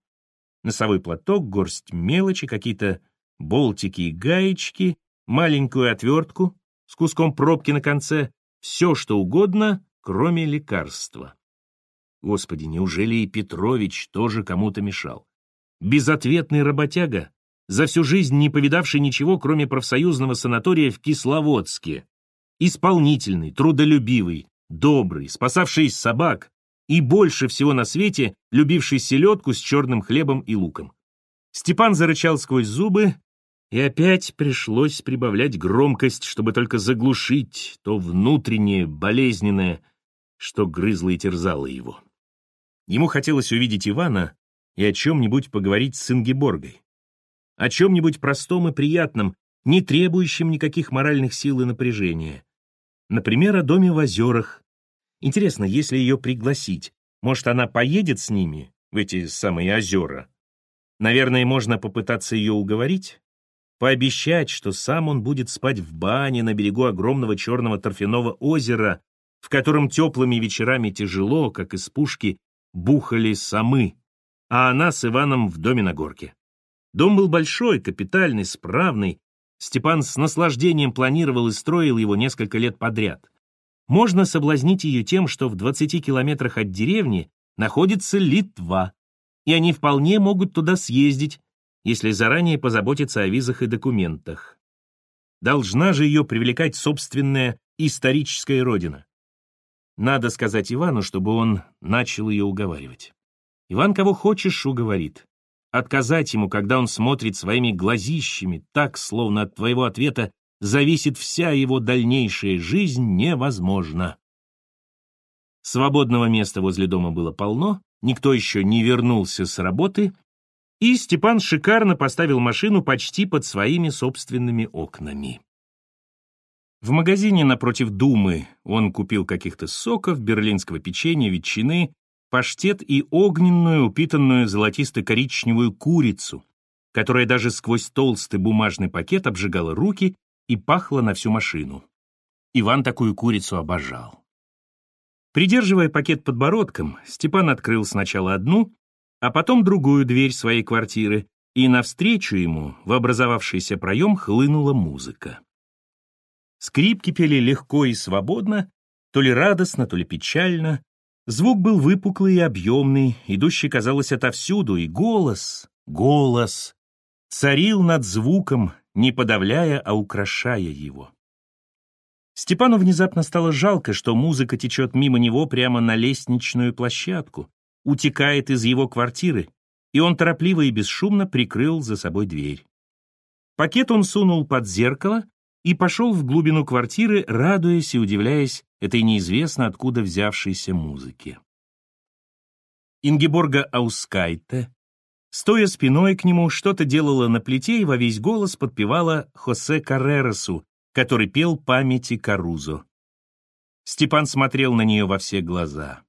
носовой платок, горсть мелочи, какие-то болтики и гаечки, маленькую отвертку с куском пробки на конце, все, что угодно, кроме лекарства. Господи, неужели и Петрович тоже кому-то мешал? Безответный работяга, за всю жизнь не повидавший ничего, кроме профсоюзного санатория в Кисловодске. Исполнительный, трудолюбивый, добрый, спасавший собак и больше всего на свете любивший селедку с черным хлебом и луком. Степан зарычал сквозь зубы, и опять пришлось прибавлять громкость, чтобы только заглушить то внутреннее, болезненное, что грызло и терзало его. Ему хотелось увидеть Ивана и о чем-нибудь поговорить с Ингеборгой. О чем-нибудь простом и приятном, не требующем никаких моральных сил и напряжения. Например, о доме в озерах. Интересно, если ее пригласить, может, она поедет с ними в эти самые озера? Наверное, можно попытаться ее уговорить? пообещать, что сам он будет спать в бане на берегу огромного черного торфяного озера, в котором теплыми вечерами тяжело, как из пушки, бухали самы, а она с Иваном в доме на горке. Дом был большой, капитальный, справный. Степан с наслаждением планировал и строил его несколько лет подряд. Можно соблазнить ее тем, что в 20 километрах от деревни находится Литва, и они вполне могут туда съездить, если заранее позаботиться о визах и документах. Должна же ее привлекать собственная историческая родина. Надо сказать Ивану, чтобы он начал ее уговаривать. Иван кого хочешь уговорит. Отказать ему, когда он смотрит своими глазищами, так, словно от твоего ответа зависит вся его дальнейшая жизнь, невозможно. Свободного места возле дома было полно, никто еще не вернулся с работы, и Степан шикарно поставил машину почти под своими собственными окнами. В магазине напротив Думы он купил каких-то соков, берлинского печенья, ветчины, паштет и огненную, упитанную золотисто-коричневую курицу, которая даже сквозь толстый бумажный пакет обжигала руки и пахла на всю машину. Иван такую курицу обожал. Придерживая пакет подбородком, Степан открыл сначала одну, а потом другую дверь своей квартиры, и навстречу ему в образовавшийся проем хлынула музыка. Скрипки пели легко и свободно, то ли радостно, то ли печально. Звук был выпуклый и объемный, идущий, казалось, отовсюду, и голос, голос, царил над звуком, не подавляя, а украшая его. Степану внезапно стало жалко, что музыка течет мимо него прямо на лестничную площадку, утекает из его квартиры, и он торопливо и бесшумно прикрыл за собой дверь. Пакет он сунул под зеркало и пошел в глубину квартиры, радуясь и удивляясь этой неизвестно откуда взявшейся музыке. Ингеборга Аускайте, стоя спиной к нему, что-то делала на плите и во весь голос подпевала Хосе Каррерасу, который пел памяти Карузо. Степан смотрел на нее во все глаза.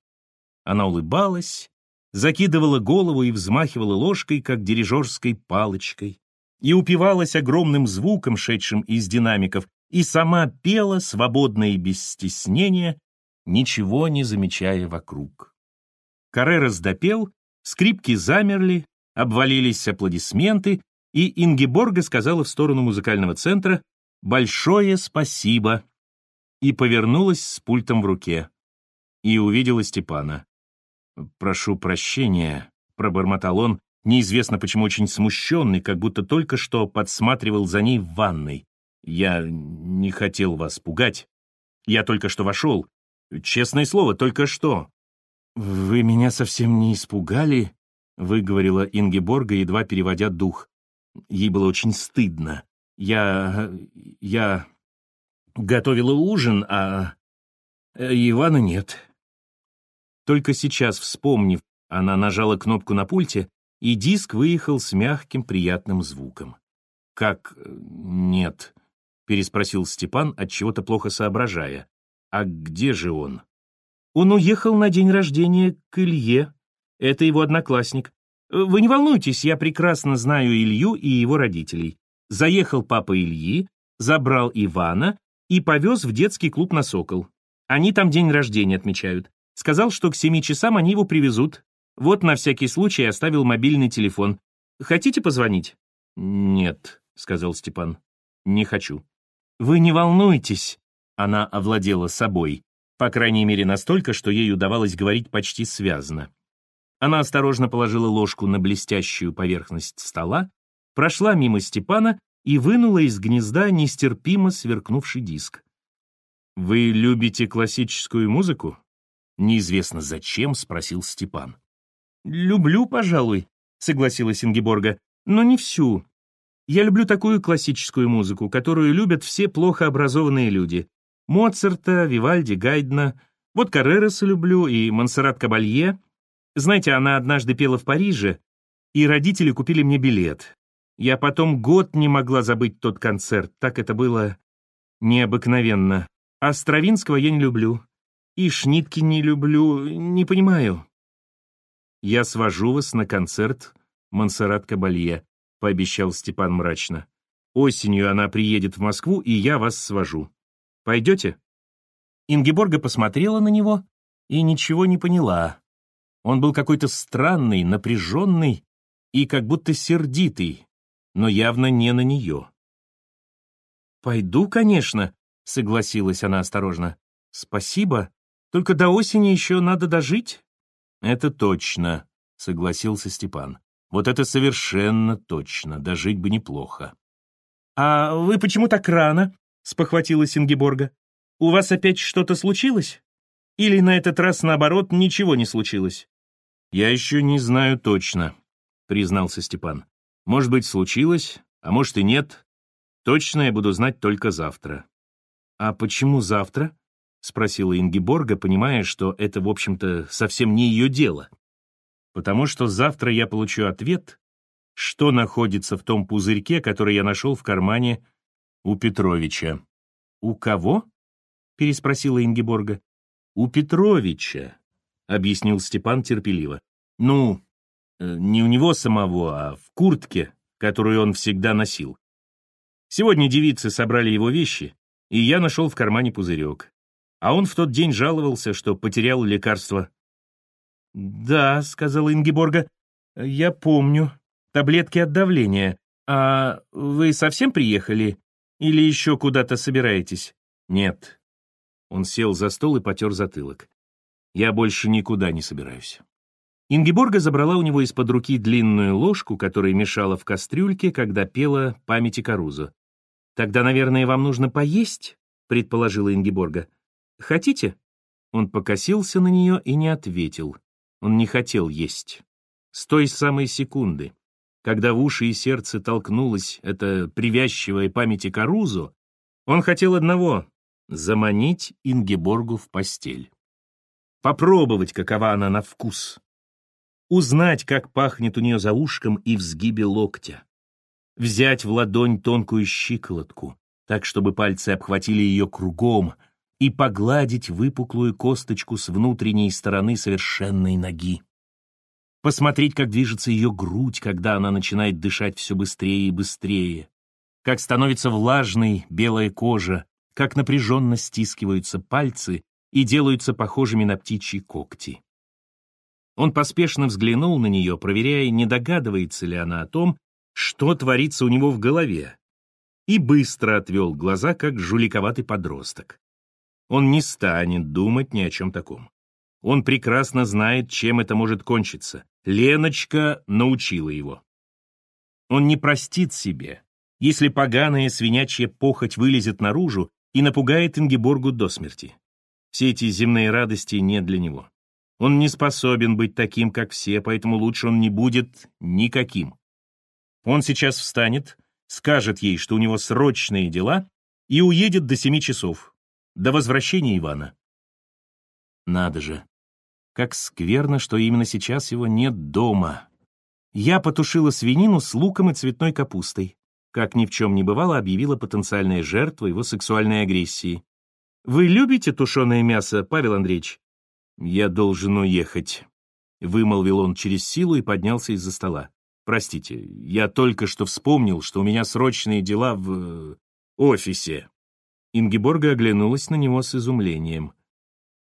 Она улыбалась, закидывала голову и взмахивала ложкой, как дирижерской палочкой, и упивалась огромным звуком, шедшим из динамиков, и сама пела, свободно и без стеснения, ничего не замечая вокруг. Каррерас допел, скрипки замерли, обвалились аплодисменты, и Ингеборга сказала в сторону музыкального центра «Большое спасибо!» и повернулась с пультом в руке. И увидела Степана. «Прошу прощения», — пробормотал он, неизвестно почему очень смущенный, как будто только что подсматривал за ней в ванной. «Я не хотел вас пугать. Я только что вошел. Честное слово, только что». «Вы меня совсем не испугали?» — выговорила Ингеборга, едва переводя дух. Ей было очень стыдно. «Я... я... готовила ужин, а... Ивана нет». Только сейчас, вспомнив, она нажала кнопку на пульте, и диск выехал с мягким приятным звуком. «Как... нет?» — переспросил Степан, от чего то плохо соображая. «А где же он?» «Он уехал на день рождения к Илье. Это его одноклассник. Вы не волнуйтесь, я прекрасно знаю Илью и его родителей. Заехал папа Ильи, забрал Ивана и повез в детский клуб на «Сокол». Они там день рождения отмечают. Сказал, что к семи часам они его привезут. Вот на всякий случай оставил мобильный телефон. Хотите позвонить? Нет, — сказал Степан. «Не хочу». «Вы не волнуйтесь!» Она овладела собой, по крайней мере настолько, что ей удавалось говорить почти связно. Она осторожно положила ложку на блестящую поверхность стола, прошла мимо Степана и вынула из гнезда нестерпимо сверкнувший диск. «Вы любите классическую музыку?» Неизвестно зачем, спросил Степан. «Люблю, пожалуй», — согласилась Ингеборга, — «но не всю. Я люблю такую классическую музыку, которую любят все плохо образованные люди. Моцарта, Вивальди, Гайдна. Вот Карререса люблю и Монсеррат Кабалье. Знаете, она однажды пела в Париже, и родители купили мне билет. Я потом год не могла забыть тот концерт, так это было необыкновенно. А Стравинского я не люблю. И Шнитки не люблю, не понимаю. Я свожу вас на концерт Монсеррат Кабалье, пообещал Степан мрачно. Осенью она приедет в Москву, и я вас свожу. Пойдете? Ингеборга посмотрела на него и ничего не поняла. Он был какой-то странный, напряженный и как будто сердитый, но явно не на нее. «Пойду, конечно», — согласилась она осторожно. «Спасибо. Только до осени еще надо дожить». «Это точно», — согласился Степан. «Вот это совершенно точно. Дожить бы неплохо». «А вы почему так рано?» — спохватилась Ингеборга. «У вас опять что-то случилось? Или на этот раз, наоборот, ничего не случилось?» «Я еще не знаю точно», — признался Степан. Может быть, случилось, а может и нет. Точно я буду знать только завтра. А почему завтра? Спросила Ингиборга, понимая, что это, в общем-то, совсем не ее дело. Потому что завтра я получу ответ, что находится в том пузырьке, который я нашел в кармане у Петровича. «У кого?» — переспросила Ингиборга. «У Петровича», — объяснил Степан терпеливо. «Ну, Э, не у него самого, а в куртке, которую он всегда носил. Сегодня девицы собрали его вещи, и я нашел в кармане пузырек. А он в тот день жаловался, что потерял лекарство. «Да», — сказала Ингеборга, — «я помню. Таблетки от давления. А вы совсем приехали? Или еще куда-то собираетесь?» «Нет». Он сел за стол и потер затылок. «Я больше никуда не собираюсь». Ингеборга забрала у него из-под руки длинную ложку, которая мешала в кастрюльке, когда пела памяти Карузо. «Тогда, наверное, вам нужно поесть?» — предположила Ингеборга. «Хотите?» Он покосился на нее и не ответил. Он не хотел есть. С той самой секунды, когда в уши и сердце толкнулась эта привязчивая памяти Карузо, он хотел одного — заманить Ингеборгу в постель. Попробовать, какова она на вкус узнать, как пахнет у нее за ушком и в сгибе локтя, взять в ладонь тонкую щиколотку, так, чтобы пальцы обхватили ее кругом, и погладить выпуклую косточку с внутренней стороны совершенной ноги. Посмотреть, как движется ее грудь, когда она начинает дышать все быстрее и быстрее, как становится влажной белая кожа, как напряженно стискиваются пальцы и делаются похожими на птичьи когти. Он поспешно взглянул на нее, проверяя, не догадывается ли она о том, что творится у него в голове, и быстро отвел глаза, как жуликоватый подросток. Он не станет думать ни о чем таком. Он прекрасно знает, чем это может кончиться. Леночка научила его. Он не простит себе, если поганая свинячья похоть вылезет наружу и напугает Ингеборгу до смерти. Все эти земные радости не для него. Он не способен быть таким, как все, поэтому лучше он не будет никаким. Он сейчас встанет, скажет ей, что у него срочные дела, и уедет до семи часов, до возвращения Ивана. Надо же, как скверно, что именно сейчас его нет дома. Я потушила свинину с луком и цветной капустой. Как ни в чем не бывало, объявила потенциальная жертва его сексуальной агрессии. «Вы любите тушеное мясо, Павел Андреевич?» «Я должен уехать», — вымолвил он через силу и поднялся из-за стола. «Простите, я только что вспомнил, что у меня срочные дела в... Э, офисе». Ингеборга оглянулась на него с изумлением.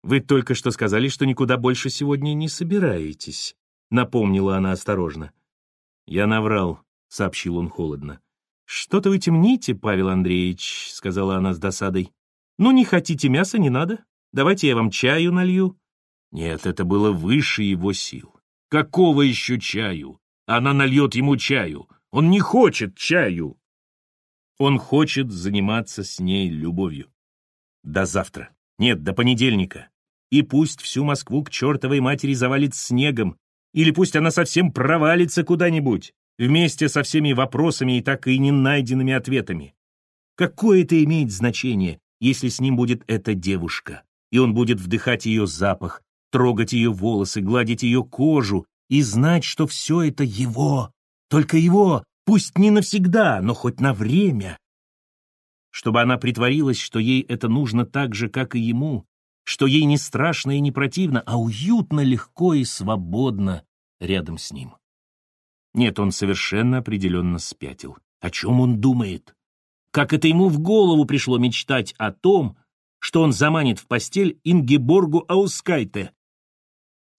«Вы только что сказали, что никуда больше сегодня не собираетесь», — напомнила она осторожно. «Я наврал», — сообщил он холодно. «Что-то вы темните, Павел Андреевич», — сказала она с досадой. «Ну, не хотите мяса, не надо. Давайте я вам чаю налью». Нет, это было выше его сил. Какого еще чаю? Она нальет ему чаю. Он не хочет чаю. Он хочет заниматься с ней любовью. До завтра. Нет, до понедельника. И пусть всю Москву к чертовой матери завалит снегом, или пусть она совсем провалится куда-нибудь, вместе со всеми вопросами и так и не найденными ответами. Какое это имеет значение, если с ним будет эта девушка, и он будет вдыхать ее запах, трогать ее волосы, гладить ее кожу и знать, что все это его, только его, пусть не навсегда, но хоть на время. Чтобы она притворилась, что ей это нужно так же, как и ему, что ей не страшно и не противно, а уютно, легко и свободно рядом с ним. Нет, он совершенно определенно спятил. О чем он думает? Как это ему в голову пришло мечтать о том, что он заманит в постель Ингеборгу Аускайте?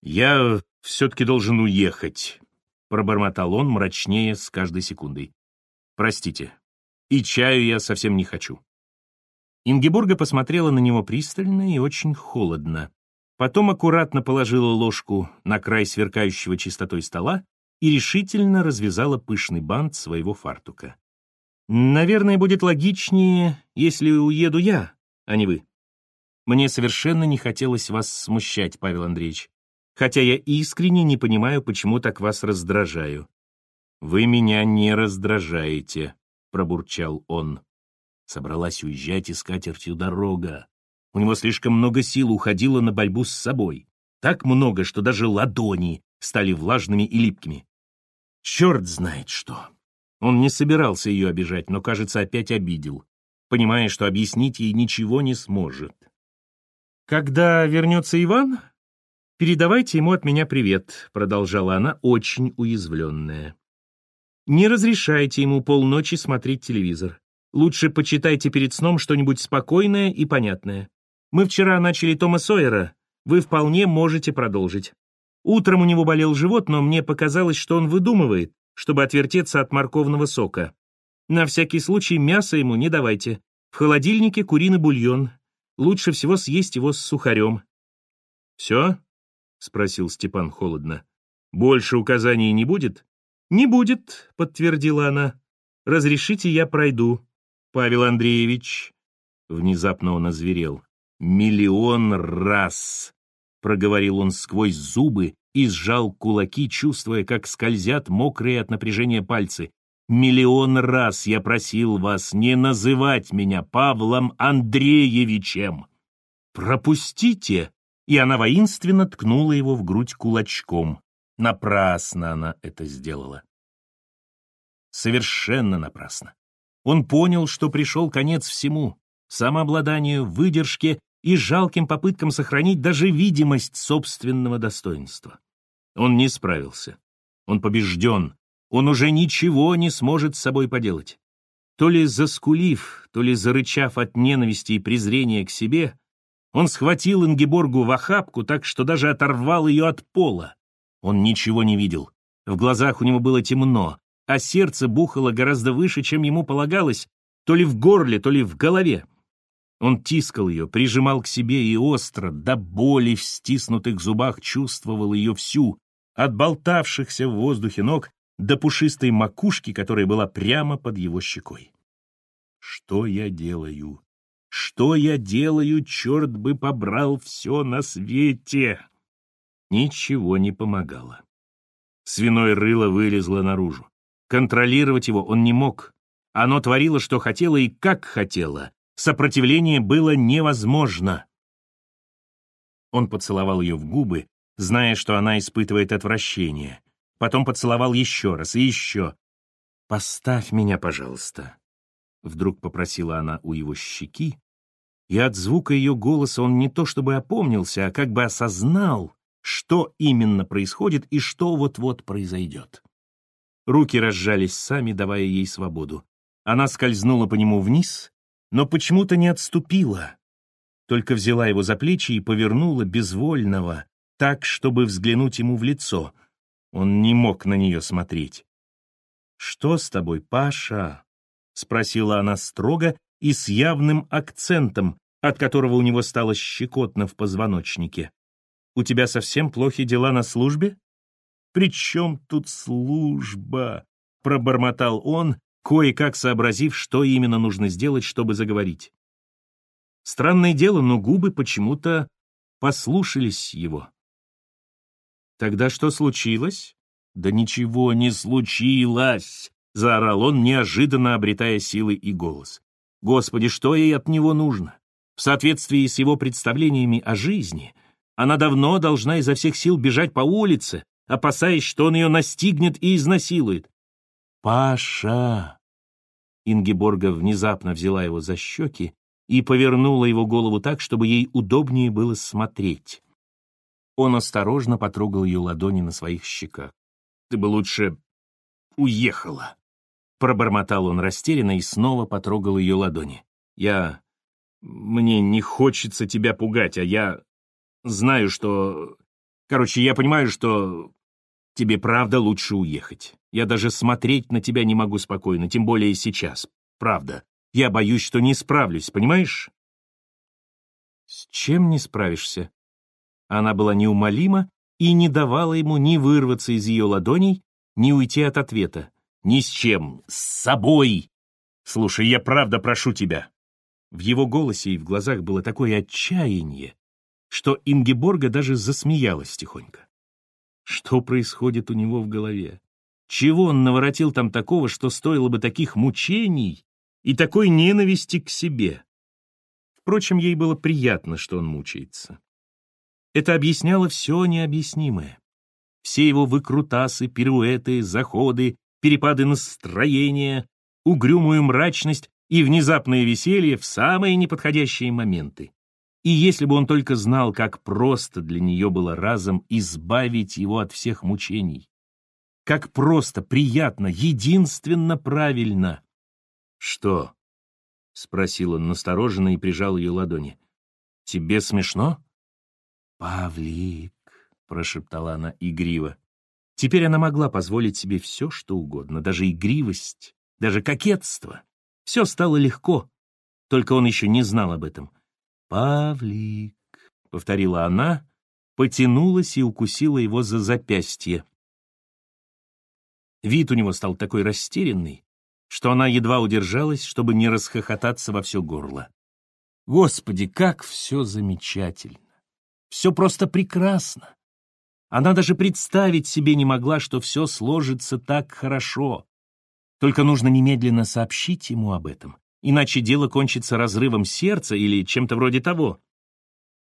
«Я все-таки должен уехать», — пробормотал он мрачнее с каждой секундой. «Простите, и чаю я совсем не хочу». Ингеборга посмотрела на него пристально и очень холодно. Потом аккуратно положила ложку на край сверкающего чистотой стола и решительно развязала пышный бант своего фартука. «Наверное, будет логичнее, если уеду я, а не вы. Мне совершенно не хотелось вас смущать, Павел Андреевич, хотя я искренне не понимаю, почему так вас раздражаю». «Вы меня не раздражаете», — пробурчал он. Собралась уезжать и с катертью дорога. У него слишком много сил уходило на борьбу с собой. Так много, что даже ладони стали влажными и липкими. Черт знает что. Он не собирался ее обижать, но, кажется, опять обидел, понимая, что объяснить ей ничего не сможет. «Когда вернется Иван, передавайте ему от меня привет», — продолжала она, очень уязвленная. «Не разрешайте ему полночи смотреть телевизор. Лучше почитайте перед сном что-нибудь спокойное и понятное. Мы вчера начали Тома Сойера, вы вполне можете продолжить. Утром у него болел живот, но мне показалось, что он выдумывает, чтобы отвертеться от морковного сока. На всякий случай мясо ему не давайте. В холодильнике куриный бульон. Лучше всего съесть его с сухарем. «Все?» — спросил Степан холодно. «Больше указаний не будет?» «Не будет», — подтвердила она. «Разрешите, я пройду». Павел Андреевич, внезапно он озверел, миллион раз, проговорил он сквозь зубы и сжал кулаки, чувствуя, как скользят мокрые от напряжения пальцы. Миллион раз я просил вас не называть меня Павлом Андреевичем. Пропустите! И она воинственно ткнула его в грудь кулачком. Напрасно она это сделала. Совершенно напрасно. Он понял, что пришел конец всему — самообладанию, выдержке и жалким попыткам сохранить даже видимость собственного достоинства. Он не справился. Он побежден. Он уже ничего не сможет с собой поделать. То ли заскулив, то ли зарычав от ненависти и презрения к себе, он схватил Ингеборгу в охапку так, что даже оторвал ее от пола. Он ничего не видел. В глазах у него было темно, а сердце бухало гораздо выше, чем ему полагалось, то ли в горле, то ли в голове. Он тискал ее, прижимал к себе и остро, до боли в стиснутых зубах чувствовал ее всю, от болтавшихся в воздухе ног до пушистой макушки, которая была прямо под его щекой. «Что я делаю? Что я делаю? Черт бы побрал все на свете!» Ничего не помогало. Свиное рыло вылезло наружу. Контролировать его он не мог. Оно творило, что хотело и как хотело. Сопротивление было невозможно. Он поцеловал ее в губы, зная, что она испытывает отвращение. Потом поцеловал еще раз и еще. «Поставь меня, пожалуйста», — вдруг попросила она у его щеки, и от звука ее голоса он не то чтобы опомнился, а как бы осознал, что именно происходит и что вот-вот произойдет. Руки разжались сами, давая ей свободу. Она скользнула по нему вниз, но почему-то не отступила, только взяла его за плечи и повернула безвольного, так, чтобы взглянуть ему в лицо. Он не мог на нее смотреть. «Что с тобой, Паша?» Спросила она строго и с явным акцентом, от которого у него стало щекотно в позвоночнике. «У тебя совсем плохи дела на службе?» «При чем тут служба?» — пробормотал он, кое-как сообразив, что именно нужно сделать, чтобы заговорить. Странное дело, но губы почему-то послушались его. «Тогда что случилось?» «Да ничего не случилось!» — заорал он, неожиданно обретая силы и голос. «Господи, что ей от него нужно? В соответствии с его представлениями о жизни, она давно должна изо всех сил бежать по улице, опасаясь, что он ее настигнет и изнасилует. «Паша!» Ингеборга внезапно взяла его за щеки и повернула его голову так, чтобы ей удобнее было смотреть. Он осторожно потрогал ее ладони на своих щеках. «Ты бы лучше уехала!» Пробормотал он растерянно и снова потрогал ее ладони. «Я... Мне не хочется тебя пугать, а я знаю, что... Короче, я понимаю, что тебе правда лучше уехать. Я даже смотреть на тебя не могу спокойно, тем более сейчас. Правда. Я боюсь, что не справлюсь, понимаешь? С чем не справишься? Она была неумолима и не давала ему ни вырваться из ее ладоней, ни уйти от ответа. Ни с чем. С собой. Слушай, я правда прошу тебя. В его голосе и в глазах было такое отчаяние, что Ингеборга даже засмеялась тихонько. Что происходит у него в голове? Чего он наворотил там такого, что стоило бы таких мучений и такой ненависти к себе? Впрочем, ей было приятно, что он мучается. Это объясняло все необъяснимое. Все его выкрутасы, пируэты, заходы, перепады настроения, угрюмую мрачность и внезапное веселье в самые неподходящие моменты. И если бы он только знал, как просто для нее было разом избавить его от всех мучений. Как просто, приятно, единственно правильно. «Что?» — спросил он настороженно и прижал ее ладони. «Тебе смешно?» «Павлик», — прошептала она игриво. Теперь она могла позволить себе все, что угодно, даже игривость, даже кокетство. Все стало легко, только он еще не знал об этом. «Павлик», — повторила она, потянулась и укусила его за запястье. Вид у него стал такой растерянный, что она едва удержалась, чтобы не расхохотаться во все горло. Господи, как все замечательно! Все просто прекрасно! Она даже представить себе не могла, что все сложится так хорошо. Только нужно немедленно сообщить ему об этом, иначе дело кончится разрывом сердца или чем-то вроде того.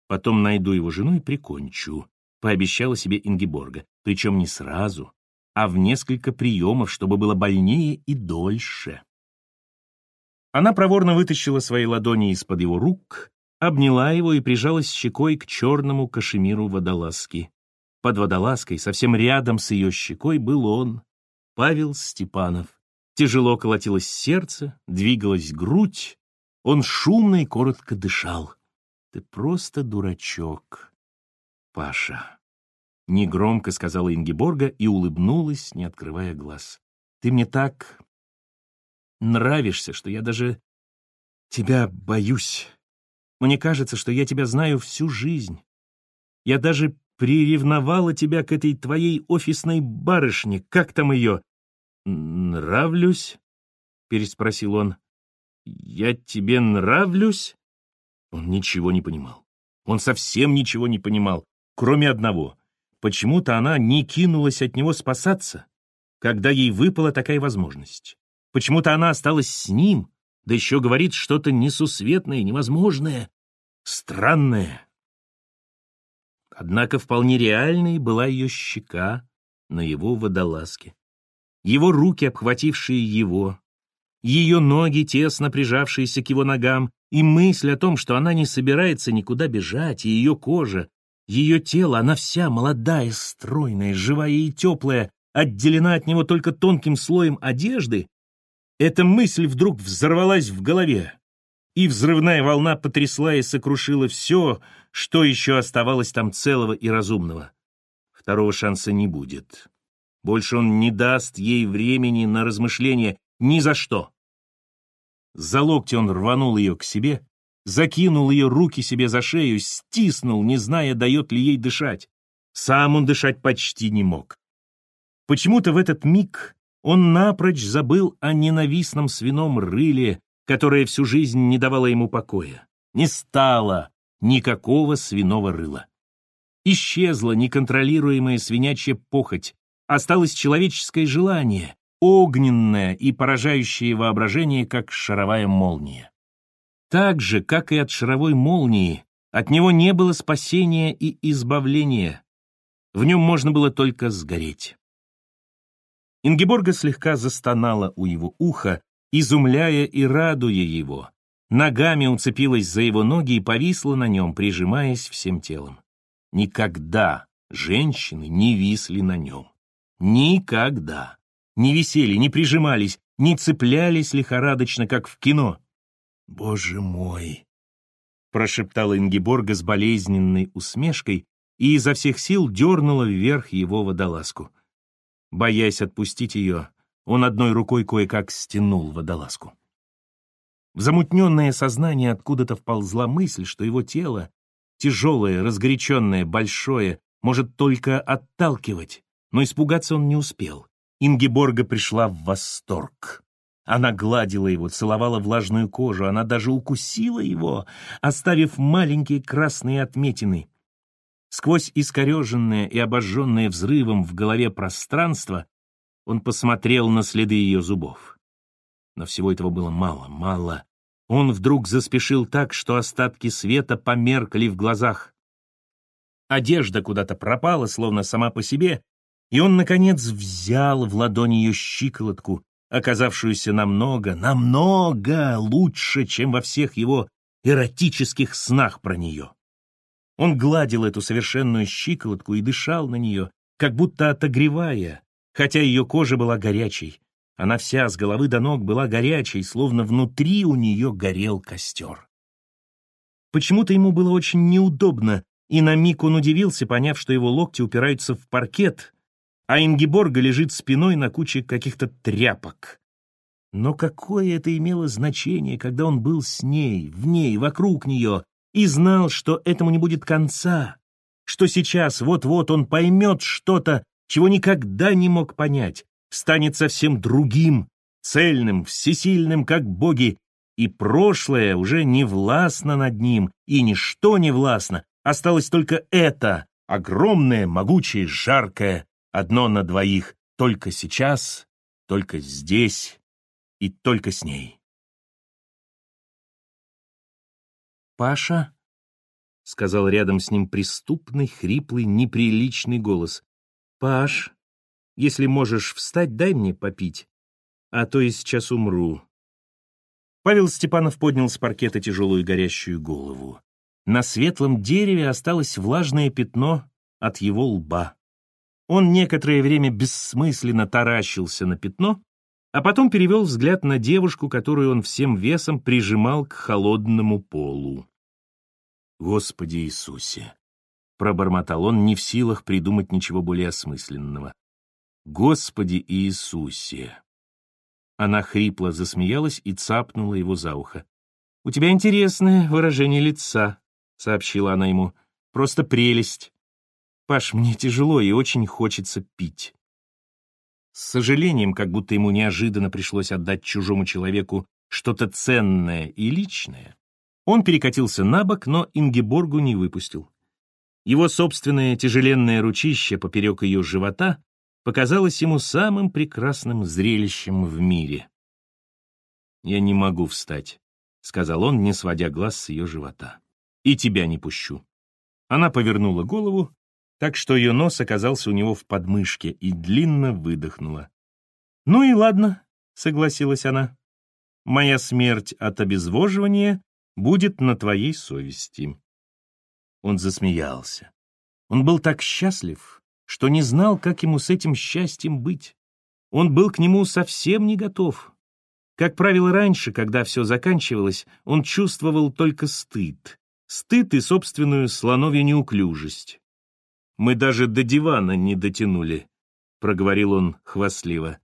Потом найду его жену и прикончу, пообещала себе Ингеборга, причем не сразу, а в несколько приемов, чтобы было больнее и дольше. Она проворно вытащила свои ладони из-под его рук, обняла его и прижалась щекой к черному кашемиру водолазки. Под водолазкой, совсем рядом с ее щекой, был он, Павел Степанов. Тяжело колотилось сердце, двигалась грудь. Он шумно и коротко дышал. «Ты просто дурачок, Паша». Негромко сказала Ингеборга и улыбнулась, не открывая глаз. «Ты мне так нравишься, что я даже тебя боюсь. Мне кажется, что я тебя знаю всю жизнь. Я даже приревновала тебя к этой твоей офисной барышне. Как там ее? «Нравлюсь?» — переспросил он. «Я тебе нравлюсь?» Он ничего не понимал. Он совсем ничего не понимал, кроме одного. Почему-то она не кинулась от него спасаться, когда ей выпала такая возможность. Почему-то она осталась с ним, да еще говорит что-то несусветное, невозможное, странное. Однако вполне реальной была ее щека на его водолазке. Его руки, обхватившие его, ее ноги, тесно прижавшиеся к его ногам, и мысль о том, что она не собирается никуда бежать, и ее кожа, ее тело, она вся молодая, стройная, живая и теплая, отделена от него только тонким слоем одежды, эта мысль вдруг взорвалась в голове, и взрывная волна потрясла и сокрушила все, что еще оставалось там целого и разумного. Второго шанса не будет. Больше он не даст ей времени на размышления ни за что. За локти он рванул ее к себе, закинул ее руки себе за шею, стиснул, не зная, дает ли ей дышать. Сам он дышать почти не мог. Почему-то в этот миг он напрочь забыл о ненавистном свином рыле, которое всю жизнь не давало ему покоя. Не стало никакого свиного рыла. Исчезла неконтролируемая свинячья похоть, осталось человеческое желание, огненное и поражающее воображение, как шаровая молния. Так же, как и от шаровой молнии, от него не было спасения и избавления. В нем можно было только сгореть. Ингеборга слегка застонала у его уха, изумляя и радуя его. Ногами уцепилась за его ноги и повисла на нем, прижимаясь всем телом. Никогда женщины не висли на нем. Никогда. Не висели, не прижимались, не цеплялись лихорадочно, как в кино. «Боже мой!» — прошептала Ингеборга с болезненной усмешкой и изо всех сил дернула вверх его водолазку. Боясь отпустить ее, он одной рукой кое-как стянул водолазку. В замутненное сознание откуда-то вползла мысль, что его тело, тяжелое, разгоряченное, большое, может только отталкивать, но испугаться он не успел. Ингеборга пришла в восторг. Она гладила его, целовала влажную кожу, она даже укусила его, оставив маленькие красные отметины. Сквозь искореженное и обожженное взрывом в голове пространство он посмотрел на следы ее зубов. Но всего этого было мало, мало. Он вдруг заспешил так, что остатки света померкли в глазах. Одежда куда-то пропала, словно сама по себе, и он, наконец, взял в ладонь ее щиколотку, оказавшуюся намного, намного лучше, чем во всех его эротических снах про нее. Он гладил эту совершенную щиколотку и дышал на нее, как будто отогревая, хотя ее кожа была горячей. Она вся с головы до ног была горячей, словно внутри у нее горел костер. Почему-то ему было очень неудобно, и на миг он удивился, поняв, что его локти упираются в паркет, а Ингиборга лежит спиной на куче каких-то тряпок. Но какое это имело значение, когда он был с ней, в ней, вокруг нее, и знал, что этому не будет конца, что сейчас вот-вот он поймет что-то, чего никогда не мог понять, станет совсем другим, цельным, всесильным, как боги, и прошлое уже не властно над ним, и ничто не властно, осталось только это, огромное, могучее, жаркое, Одно на двоих, только сейчас, только здесь и только с ней. «Паша?» — сказал рядом с ним преступный, хриплый, неприличный голос. «Паш, если можешь встать, дай мне попить, а то я сейчас умру». Павел Степанов поднял с паркета тяжелую горящую голову. На светлом дереве осталось влажное пятно от его лба. Он некоторое время бессмысленно таращился на пятно, а потом перевел взгляд на девушку, которую он всем весом прижимал к холодному полу. «Господи Иисусе!» — пробормотал он, не в силах придумать ничего более осмысленного. «Господи Иисусе!» Она хрипло засмеялась и цапнула его за ухо. «У тебя интересное выражение лица», — сообщила она ему. «Просто прелесть. «Паш, мне тяжело и очень хочется пить». С сожалением, как будто ему неожиданно пришлось отдать чужому человеку что-то ценное и личное, он перекатился на бок, но Ингеборгу не выпустил. Его собственное тяжеленное ручище поперек ее живота показалось ему самым прекрасным зрелищем в мире. «Я не могу встать», — сказал он, не сводя глаз с ее живота. «И тебя не пущу». Она повернула голову так что ее нос оказался у него в подмышке и длинно выдохнула. «Ну и ладно», — согласилась она. «Моя смерть от обезвоживания будет на твоей совести». Он засмеялся. Он был так счастлив, что не знал, как ему с этим счастьем быть. Он был к нему совсем не готов. Как правило, раньше, когда все заканчивалось, он чувствовал только стыд. Стыд и собственную слоновью неуклюжесть. Мы даже до дивана не дотянули», — проговорил он хвастливо.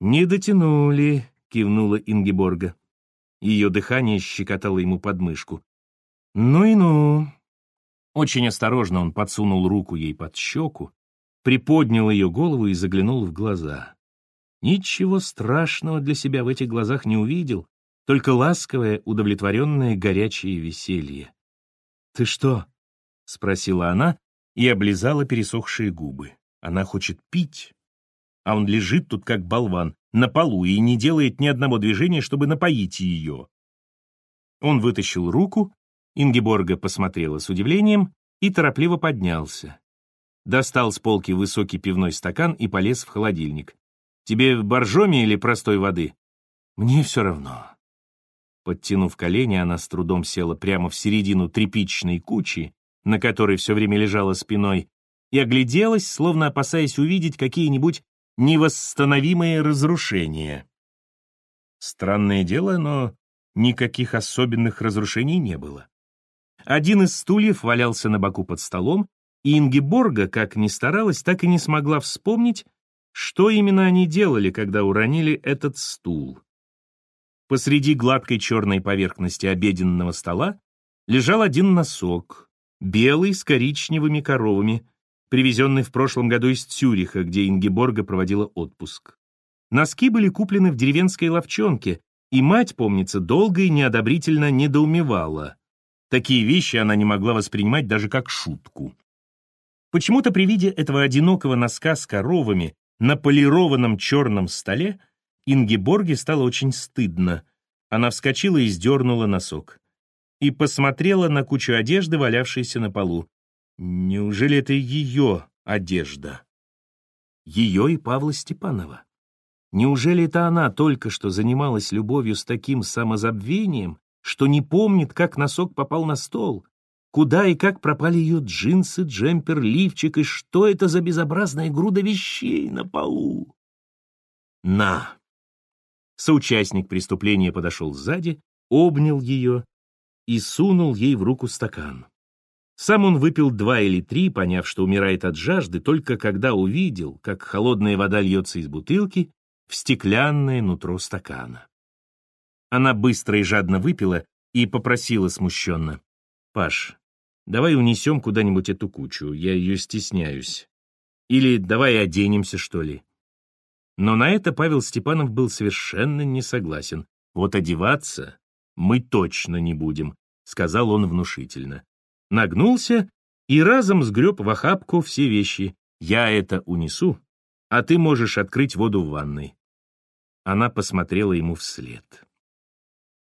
«Не дотянули», — кивнула Ингеборга. Ее дыхание щекотало ему подмышку. Ну и ну. Очень осторожно он подсунул руку ей под щеку, приподнял ее голову и заглянул в глаза. Ничего страшного для себя в этих глазах не увидел, только ласковое, удовлетворенное горячее веселье. «Ты что?» — спросила она и облизала пересохшие губы. Она хочет пить, а он лежит тут как болван, на полу и не делает ни одного движения, чтобы напоить ее. Он вытащил руку, Ингеборга посмотрела с удивлением и торопливо поднялся. Достал с полки высокий пивной стакан и полез в холодильник. «Тебе боржоми или простой воды?» «Мне все равно». Подтянув колени, она с трудом села прямо в середину тряпичной кучи, на которой все время лежала спиной, и огляделась, словно опасаясь увидеть какие-нибудь невосстановимые разрушения. Странное дело, но никаких особенных разрушений не было. Один из стульев валялся на боку под столом, Ингеборга, как ни старалась, так и не смогла вспомнить, что именно они делали, когда уронили этот стул. Посреди гладкой черной поверхности обеденного стола лежал один носок, белый с коричневыми коровами, привезенный в прошлом году из Цюриха, где Ингеборга проводила отпуск. Носки были куплены в деревенской ловчонке, и мать, помнится, долго и неодобрительно недоумевала. Такие вещи она не могла воспринимать даже как шутку. Почему-то при виде этого одинокого носка с коровами на полированном черном столе Ингеборге стало очень стыдно. Она вскочила и сдернула носок. И посмотрела на кучу одежды, валявшейся на полу. Неужели это ее одежда? Ее и Павла Степанова. Неужели это она только что занималась любовью с таким самозабвением, что не помнит, как носок попал на стол, куда и как пропали ее джинсы, джемпер, лифчик, и что это за безобразная груда вещей на полу? На! Соучастник преступления подошел сзади, обнял ее и сунул ей в руку стакан. Сам он выпил два или три, поняв, что умирает от жажды, только когда увидел, как холодная вода льется из бутылки в стеклянное нутро стакана. Она быстро и жадно выпила и попросила смущенно. «Паш, давай унесем куда-нибудь эту кучу, я ее стесняюсь. Или давай оденемся, что ли». Но на это Павел Степанов был совершенно не согласен. «Вот одеваться мы точно не будем», — сказал он внушительно нагнулся и разом сгреб в охапку все вещи. «Я это унесу, а ты можешь открыть воду в ванной». Она посмотрела ему вслед.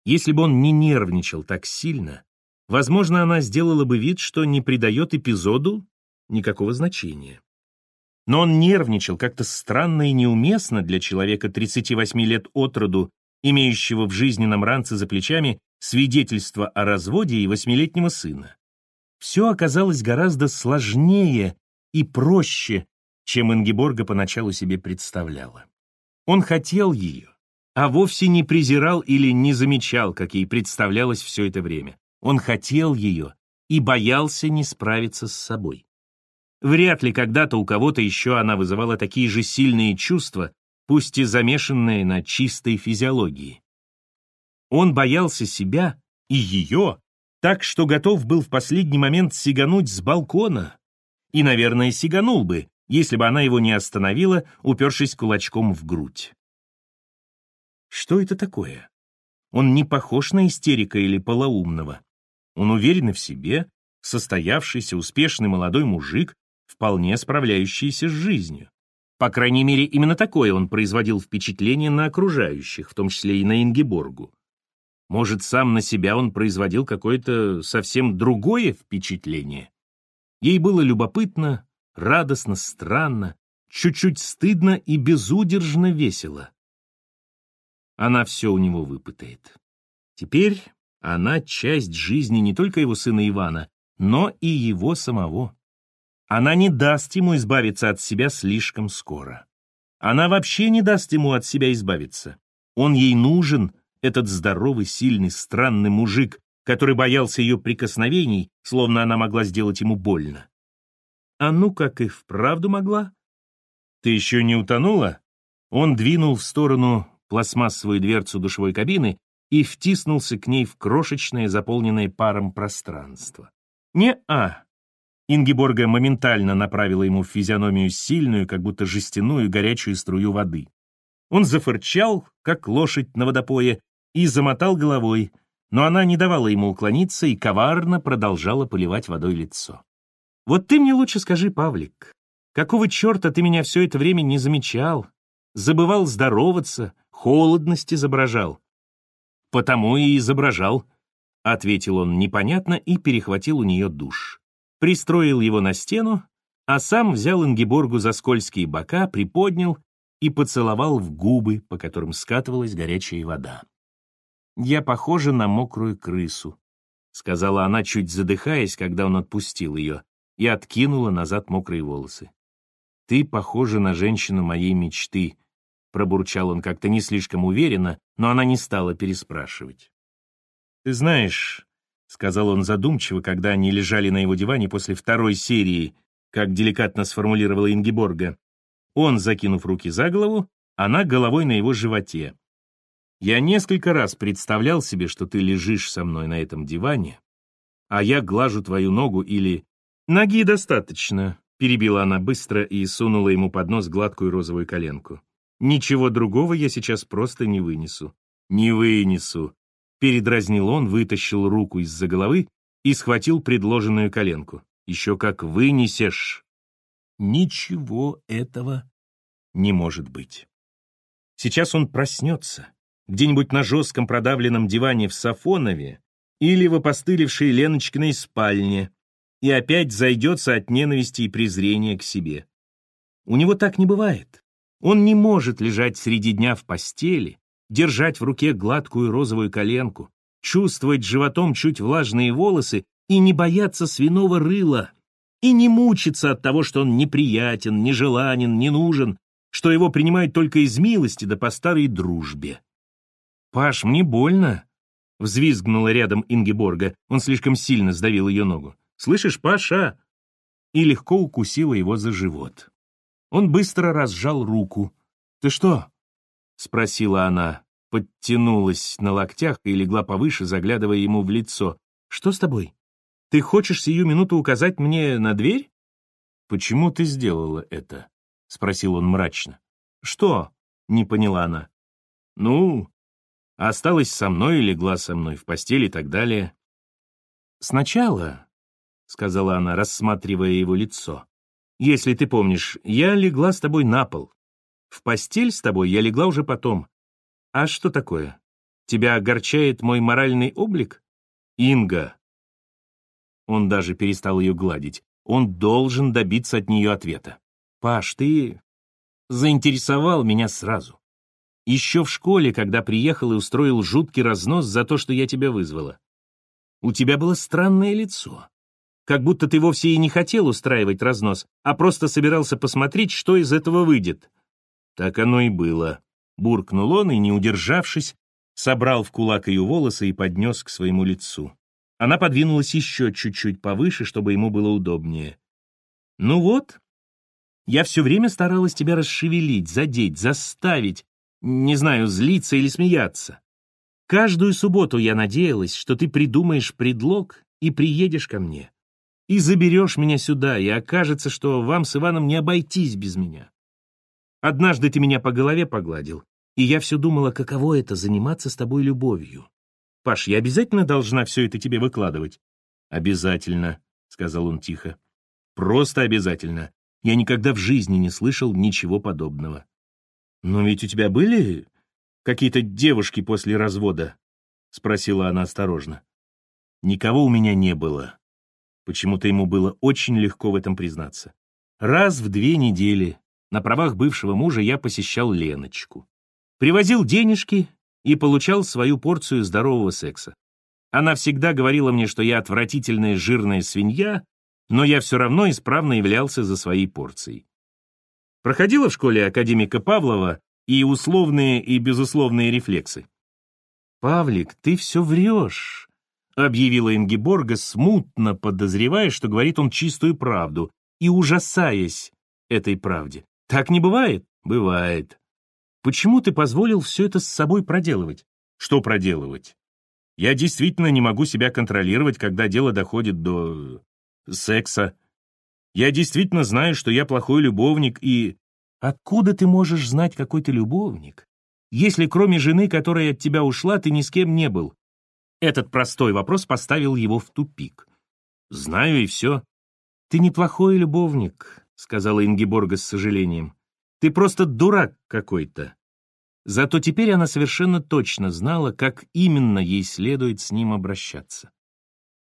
Если бы он не нервничал так сильно, возможно, она сделала бы вид, что не придает эпизоду никакого значения. Но он нервничал как-то странно и неуместно для человека 38 лет от роду, имеющего в жизненном ранце за плечами свидетельство о разводе и восьмилетнего сына все оказалось гораздо сложнее и проще, чем Ингеборга поначалу себе представляла. Он хотел ее, а вовсе не презирал или не замечал, как ей представлялось все это время. Он хотел ее и боялся не справиться с собой. Вряд ли когда-то у кого-то еще она вызывала такие же сильные чувства, пусть и замешанные на чистой физиологии. Он боялся себя и ее, так что готов был в последний момент сигануть с балкона. И, наверное, сиганул бы, если бы она его не остановила, упершись кулачком в грудь. Что это такое? Он не похож на истерика или полоумного. Он уверенный в себе, состоявшийся, успешный молодой мужик, вполне справляющийся с жизнью. По крайней мере, именно такое он производил впечатление на окружающих, в том числе и на Ингеборгу. Может, сам на себя он производил какое-то совсем другое впечатление? Ей было любопытно, радостно, странно, чуть-чуть стыдно и безудержно весело. Она все у него выпытает. Теперь она часть жизни не только его сына Ивана, но и его самого. Она не даст ему избавиться от себя слишком скоро. Она вообще не даст ему от себя избавиться. Он ей нужен, этот здоровый, сильный, странный мужик, который боялся ее прикосновений, словно она могла сделать ему больно. А ну как и вправду могла? Ты еще не утонула? Он двинул в сторону пластмассовую дверцу душевой кабины и втиснулся к ней в крошечное, заполненное паром пространство. «Не-а!» Ингеборга моментально направила ему в физиономию сильную, как будто жестяную, горячую струю воды. Он зафырчал, как лошадь на водопое, и замотал головой, но она не давала ему уклониться и коварно продолжала поливать водой лицо. «Вот ты мне лучше скажи, Павлик, какого черта ты меня все это время не замечал, забывал здороваться, холодность изображал?» «Потому и изображал», — ответил он непонятно и перехватил у нее душ. Пристроил его на стену, а сам взял Ингеборгу за скользкие бока, приподнял и поцеловал в губы, по которым скатывалась горячая вода. «Я похожа на мокрую крысу», — сказала она, чуть задыхаясь, когда он отпустил ее, и откинула назад мокрые волосы. «Ты похожа на женщину моей мечты», — пробурчал он как-то не слишком уверенно, но она не стала переспрашивать. «Ты знаешь», — сказал он задумчиво, когда они лежали на его диване после второй серии, как деликатно сформулировала Ингеборга, он, закинув руки за голову, она головой на его животе. Я несколько раз представлял себе, что ты лежишь со мной на этом диване, а я глажу твою ногу или... Ноги достаточно, перебила она быстро и сунула ему под нос гладкую розовую коленку. Ничего другого я сейчас просто не вынесу. Не вынесу. Передразнил он, вытащил руку из-за головы и схватил предложенную коленку. Еще как вынесешь. Ничего этого не может быть. Сейчас он проснется, где-нибудь на жестком продавленном диване в Сафонове или в опостылевшей Леночкиной спальне, и опять зайдется от ненависти и презрения к себе. У него так не бывает. Он не может лежать среди дня в постели, держать в руке гладкую розовую коленку, чувствовать животом чуть влажные волосы и не бояться свиного рыла, и не мучиться от того, что он неприятен, нежеланен, не нужен, что его принимают только из милости да по старой дружбе. «Паш, мне больно!» — взвизгнула рядом Ингеборга. Он слишком сильно сдавил ее ногу. «Слышишь, Паша?» И легко укусила его за живот. Он быстро разжал руку. «Ты что?» — спросила она, подтянулась на локтях и легла повыше, заглядывая ему в лицо. «Что с тобой? Ты хочешь сию минуту указать мне на дверь?» «Почему ты сделала это?» — спросил он мрачно. «Что?» — не поняла она. «Ну, осталась со мной легла со мной в постели и так далее». «Сначала», — сказала она, рассматривая его лицо, «если ты помнишь, я легла с тобой на пол. В постель с тобой я легла уже потом. А что такое? Тебя огорчает мой моральный облик? Инга». Он даже перестал ее гладить. Он должен добиться от нее ответа. Паш, ты заинтересовал меня сразу. Еще в школе, когда приехал и устроил жуткий разнос за то, что я тебя вызвала. У тебя было странное лицо. Как будто ты вовсе и не хотел устраивать разнос, а просто собирался посмотреть, что из этого выйдет. Так оно и было. Буркнул он и, не удержавшись, собрал в кулак ее волосы и поднес к своему лицу. Она подвинулась еще чуть-чуть повыше, чтобы ему было удобнее. «Ну вот, я все время старалась тебя расшевелить, задеть, заставить, не знаю, злиться или смеяться. Каждую субботу я надеялась, что ты придумаешь предлог и приедешь ко мне. И заберешь меня сюда, и окажется, что вам с Иваном не обойтись без меня. Однажды ты меня по голове погладил, и я все думала, каково это заниматься с тобой любовью. Паш, я обязательно должна все это тебе выкладывать? Обязательно, сказал он тихо. Просто обязательно. Я никогда в жизни не слышал ничего подобного. «Но ведь у тебя были какие-то девушки после развода?» — спросила она осторожно. «Никого у меня не было». Почему-то ему было очень легко в этом признаться. Раз в две недели на правах бывшего мужа я посещал Леночку. Привозил денежки и получал свою порцию здорового секса. Она всегда говорила мне, что я отвратительная жирная свинья, но я все равно исправно являлся за своей порцией. Проходила в школе академика Павлова и условные и безусловные рефлексы. «Павлик, ты все врешь», — объявила Ингеборга, смутно подозревая, что говорит он чистую правду, и ужасаясь этой правде. «Так не бывает?» «Бывает. Почему ты позволил все это с собой проделывать? Что проделывать? Я действительно не могу себя контролировать, когда дело доходит до... секса. Я действительно знаю, что я плохой любовник и... Откуда ты можешь знать, какой ты любовник, если кроме жены, которая от тебя ушла, ты ни с кем не был? Этот простой вопрос поставил его в тупик. Знаю и все. Ты неплохой любовник, сказала Ингеборга с сожалением. Ты просто дурак какой-то. Зато теперь она совершенно точно знала, как именно ей следует с ним обращаться.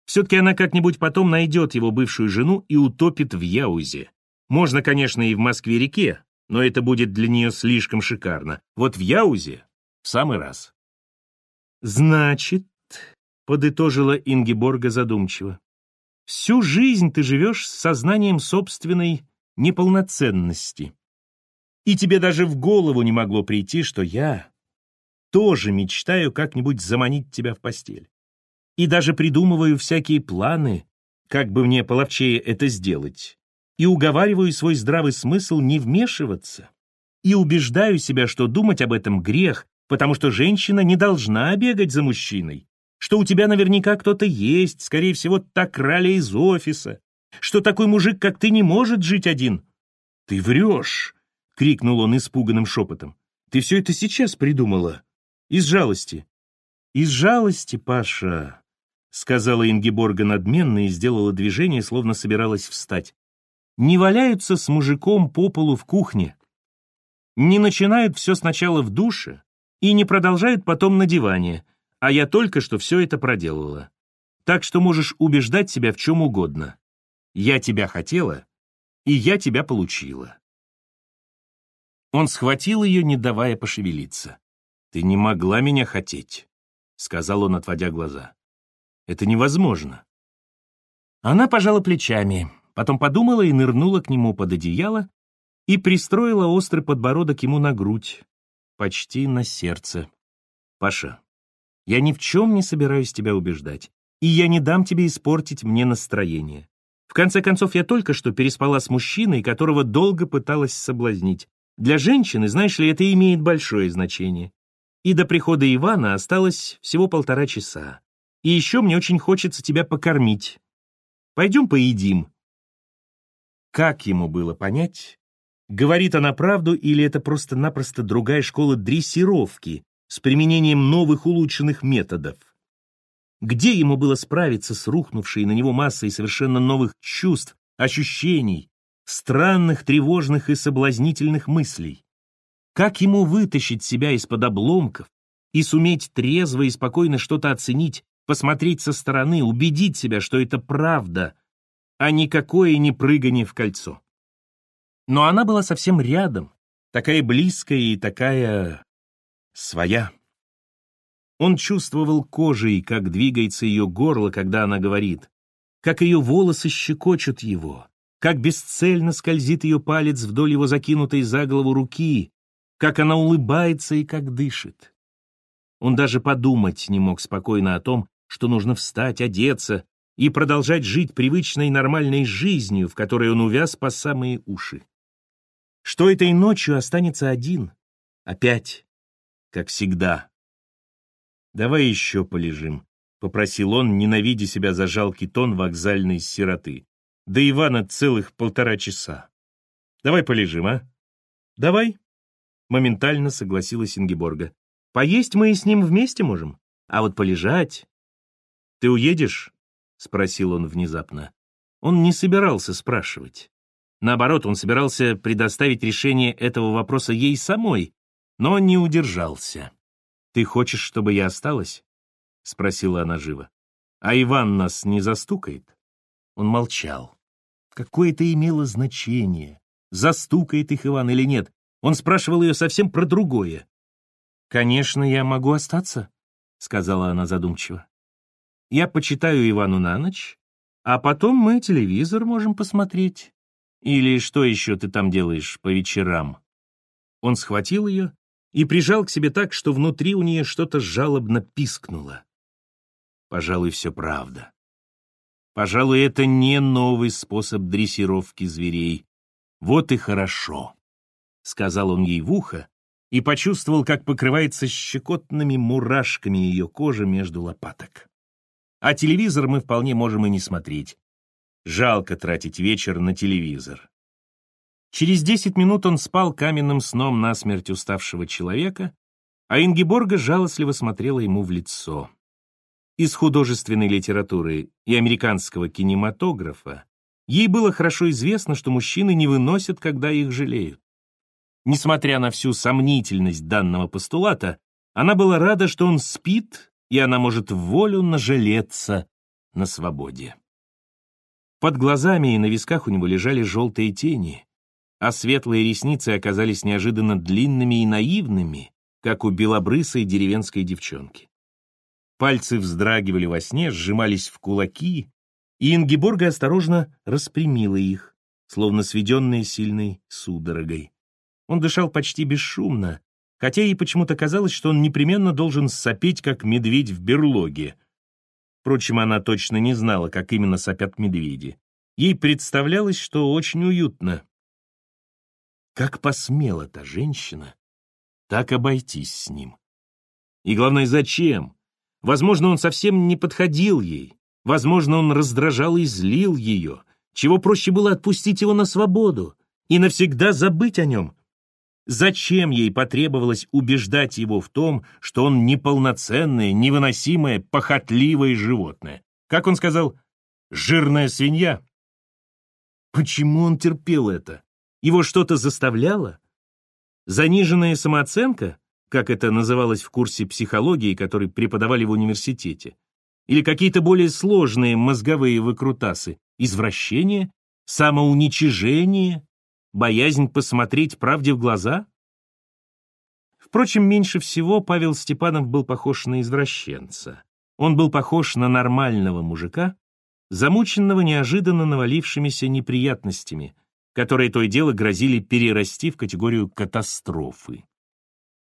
Все-таки она как-нибудь потом найдет его бывшую жену и утопит в Яузе. Можно, конечно, и в Москве-реке, но это будет для нее слишком шикарно. Вот в Яузе в самый раз. «Значит», — подытожила Ингеборга задумчиво, «всю жизнь ты живешь с сознанием собственной неполноценности. И тебе даже в голову не могло прийти, что я тоже мечтаю как-нибудь заманить тебя в постель. И даже придумываю всякие планы, как бы мне половчее это сделать. И уговариваю свой здравый смысл не вмешиваться. И убеждаю себя, что думать об этом грех, потому что женщина не должна бегать за мужчиной, что у тебя наверняка кто-то есть, скорее всего, так рали из офиса, что такой мужик, как ты, не может жить один. Ты врешь, — крикнул он испуганным шепотом. «Ты все это сейчас придумала? Из жалости?» «Из жалости, Паша», — сказала Ингеборга надменно и сделала движение, словно собиралась встать. «Не валяются с мужиком по полу в кухне, не начинают все сначала в душе и не продолжают потом на диване, а я только что все это проделала. Так что можешь убеждать себя в чем угодно. Я тебя хотела, и я тебя получила. Он схватил ее, не давая пошевелиться. «Ты не могла меня хотеть», — сказал он, отводя глаза. «Это невозможно». Она пожала плечами, потом подумала и нырнула к нему под одеяло и пристроила острый подбородок ему на грудь, почти на сердце. «Паша, я ни в чем не собираюсь тебя убеждать, и я не дам тебе испортить мне настроение. В конце концов, я только что переспала с мужчиной, которого долго пыталась соблазнить. Для женщины, знаешь ли, это имеет большое значение. И до прихода Ивана осталось всего полтора часа. И еще мне очень хочется тебя покормить. Пойдем поедим. Как ему было понять, говорит она правду или это просто-напросто другая школа дрессировки с применением новых улучшенных методов? Где ему было справиться с рухнувшей на него массой совершенно новых чувств, ощущений, странных, тревожных и соблазнительных мыслей. Как ему вытащить себя из-под обломков и суметь трезво и спокойно что-то оценить, посмотреть со стороны, убедить себя, что это правда, а никакое не прыгание в кольцо. Но она была совсем рядом, такая близкая и такая... своя. Он чувствовал кожей, как двигается ее горло, когда она говорит, как ее волосы щекочут его, как бесцельно скользит ее палец вдоль его закинутой за голову руки, как она улыбается и как дышит. Он даже подумать не мог спокойно о том, что нужно встать, одеться и продолжать жить привычной нормальной жизнью, в которой он увяз по самые уши. Что этой ночью останется один, опять, как всегда. «Давай еще полежим», — попросил он, ненавидя себя за жалкий тон вокзальной сироты. До Ивана целых полтора часа. Давай полежим, а? Давай. Моментально согласилась Ингеборга. Поесть мы и с ним вместе можем, а вот полежать... Ты уедешь? Спросил он внезапно. Он не собирался спрашивать. Наоборот, он собирался предоставить решение этого вопроса ей самой, но не удержался. «Ты хочешь, чтобы я осталась?» — спросила она живо. «А Иван нас не застукает?» Он молчал. Какое это имело значение? Застукает их Иван или нет? Он спрашивал ее совсем про другое. «Конечно, я могу остаться», — сказала она задумчиво. «Я почитаю Ивану на ночь, а потом мы телевизор можем посмотреть. Или что еще ты там делаешь по вечерам?» Он схватил ее и прижал к себе так, что внутри у нее что-то жалобно пискнуло. Пожалуй, все правда. Пожалуй, это не новый способ дрессировки зверей. Вот и хорошо, — сказал он ей в ухо и почувствовал, как покрывается щекотными мурашками ее кожа между лопаток. А телевизор мы вполне можем и не смотреть. Жалко тратить вечер на телевизор. Через десять минут он спал каменным сном насмерть уставшего человека, а Ингеборга жалостливо смотрела ему в лицо. Из художественной литературы и американского кинематографа ей было хорошо известно, что мужчины не выносят, когда их жалеют. Несмотря на всю сомнительность данного постулата, она была рада, что он спит, и она может в волю нажалеться на свободе. Под глазами и на висках у него лежали желтые тени, а светлые ресницы оказались неожиданно длинными и наивными, как у белобрысой деревенской девчонки. Пальцы вздрагивали во сне, сжимались в кулаки, и Ингеборга осторожно распрямила их, словно сведенные сильной судорогой. Он дышал почти бесшумно, хотя ей почему-то казалось, что он непременно должен сопеть, как медведь в берлоге. Впрочем, она точно не знала, как именно сопят медведи. Ей представлялось, что очень уютно. Как посмела та женщина так обойтись с ним? И главное, зачем? Возможно, он совсем не подходил ей. Возможно, он раздражал и злил ее. Чего проще было отпустить его на свободу и навсегда забыть о нем. Зачем ей потребовалось убеждать его в том, что он неполноценное, невыносимое, похотливое животное? Как он сказал, жирная свинья? Почему он терпел это? Его что-то заставляло? Заниженная самооценка? как это называлось в курсе психологии, который преподавали в университете, или какие-то более сложные мозговые выкрутасы, извращение, самоуничижение, боязнь посмотреть правде в глаза? Впрочем, меньше всего Павел Степанов был похож на извращенца. Он был похож на нормального мужика, замученного неожиданно навалившимися неприятностями, которые то и дело грозили перерасти в категорию катастрофы.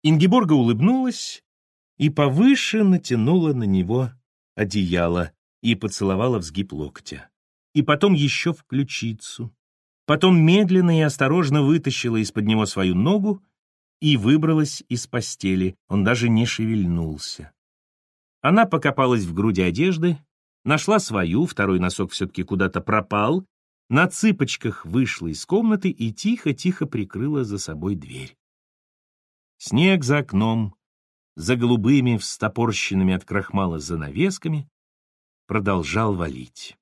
Ингеборга улыбнулась и повыше натянула на него одеяло и поцеловала в сгиб локтя. И потом еще в ключицу. Потом медленно и осторожно вытащила из-под него свою ногу и выбралась из постели. Он даже не шевельнулся. Она покопалась в груди одежды, нашла свою, второй носок все-таки куда-то пропал, на цыпочках вышла из комнаты и тихо-тихо прикрыла за собой дверь. Снег за окном, за голубыми встопорщенными от крахмала занавесками, продолжал валить.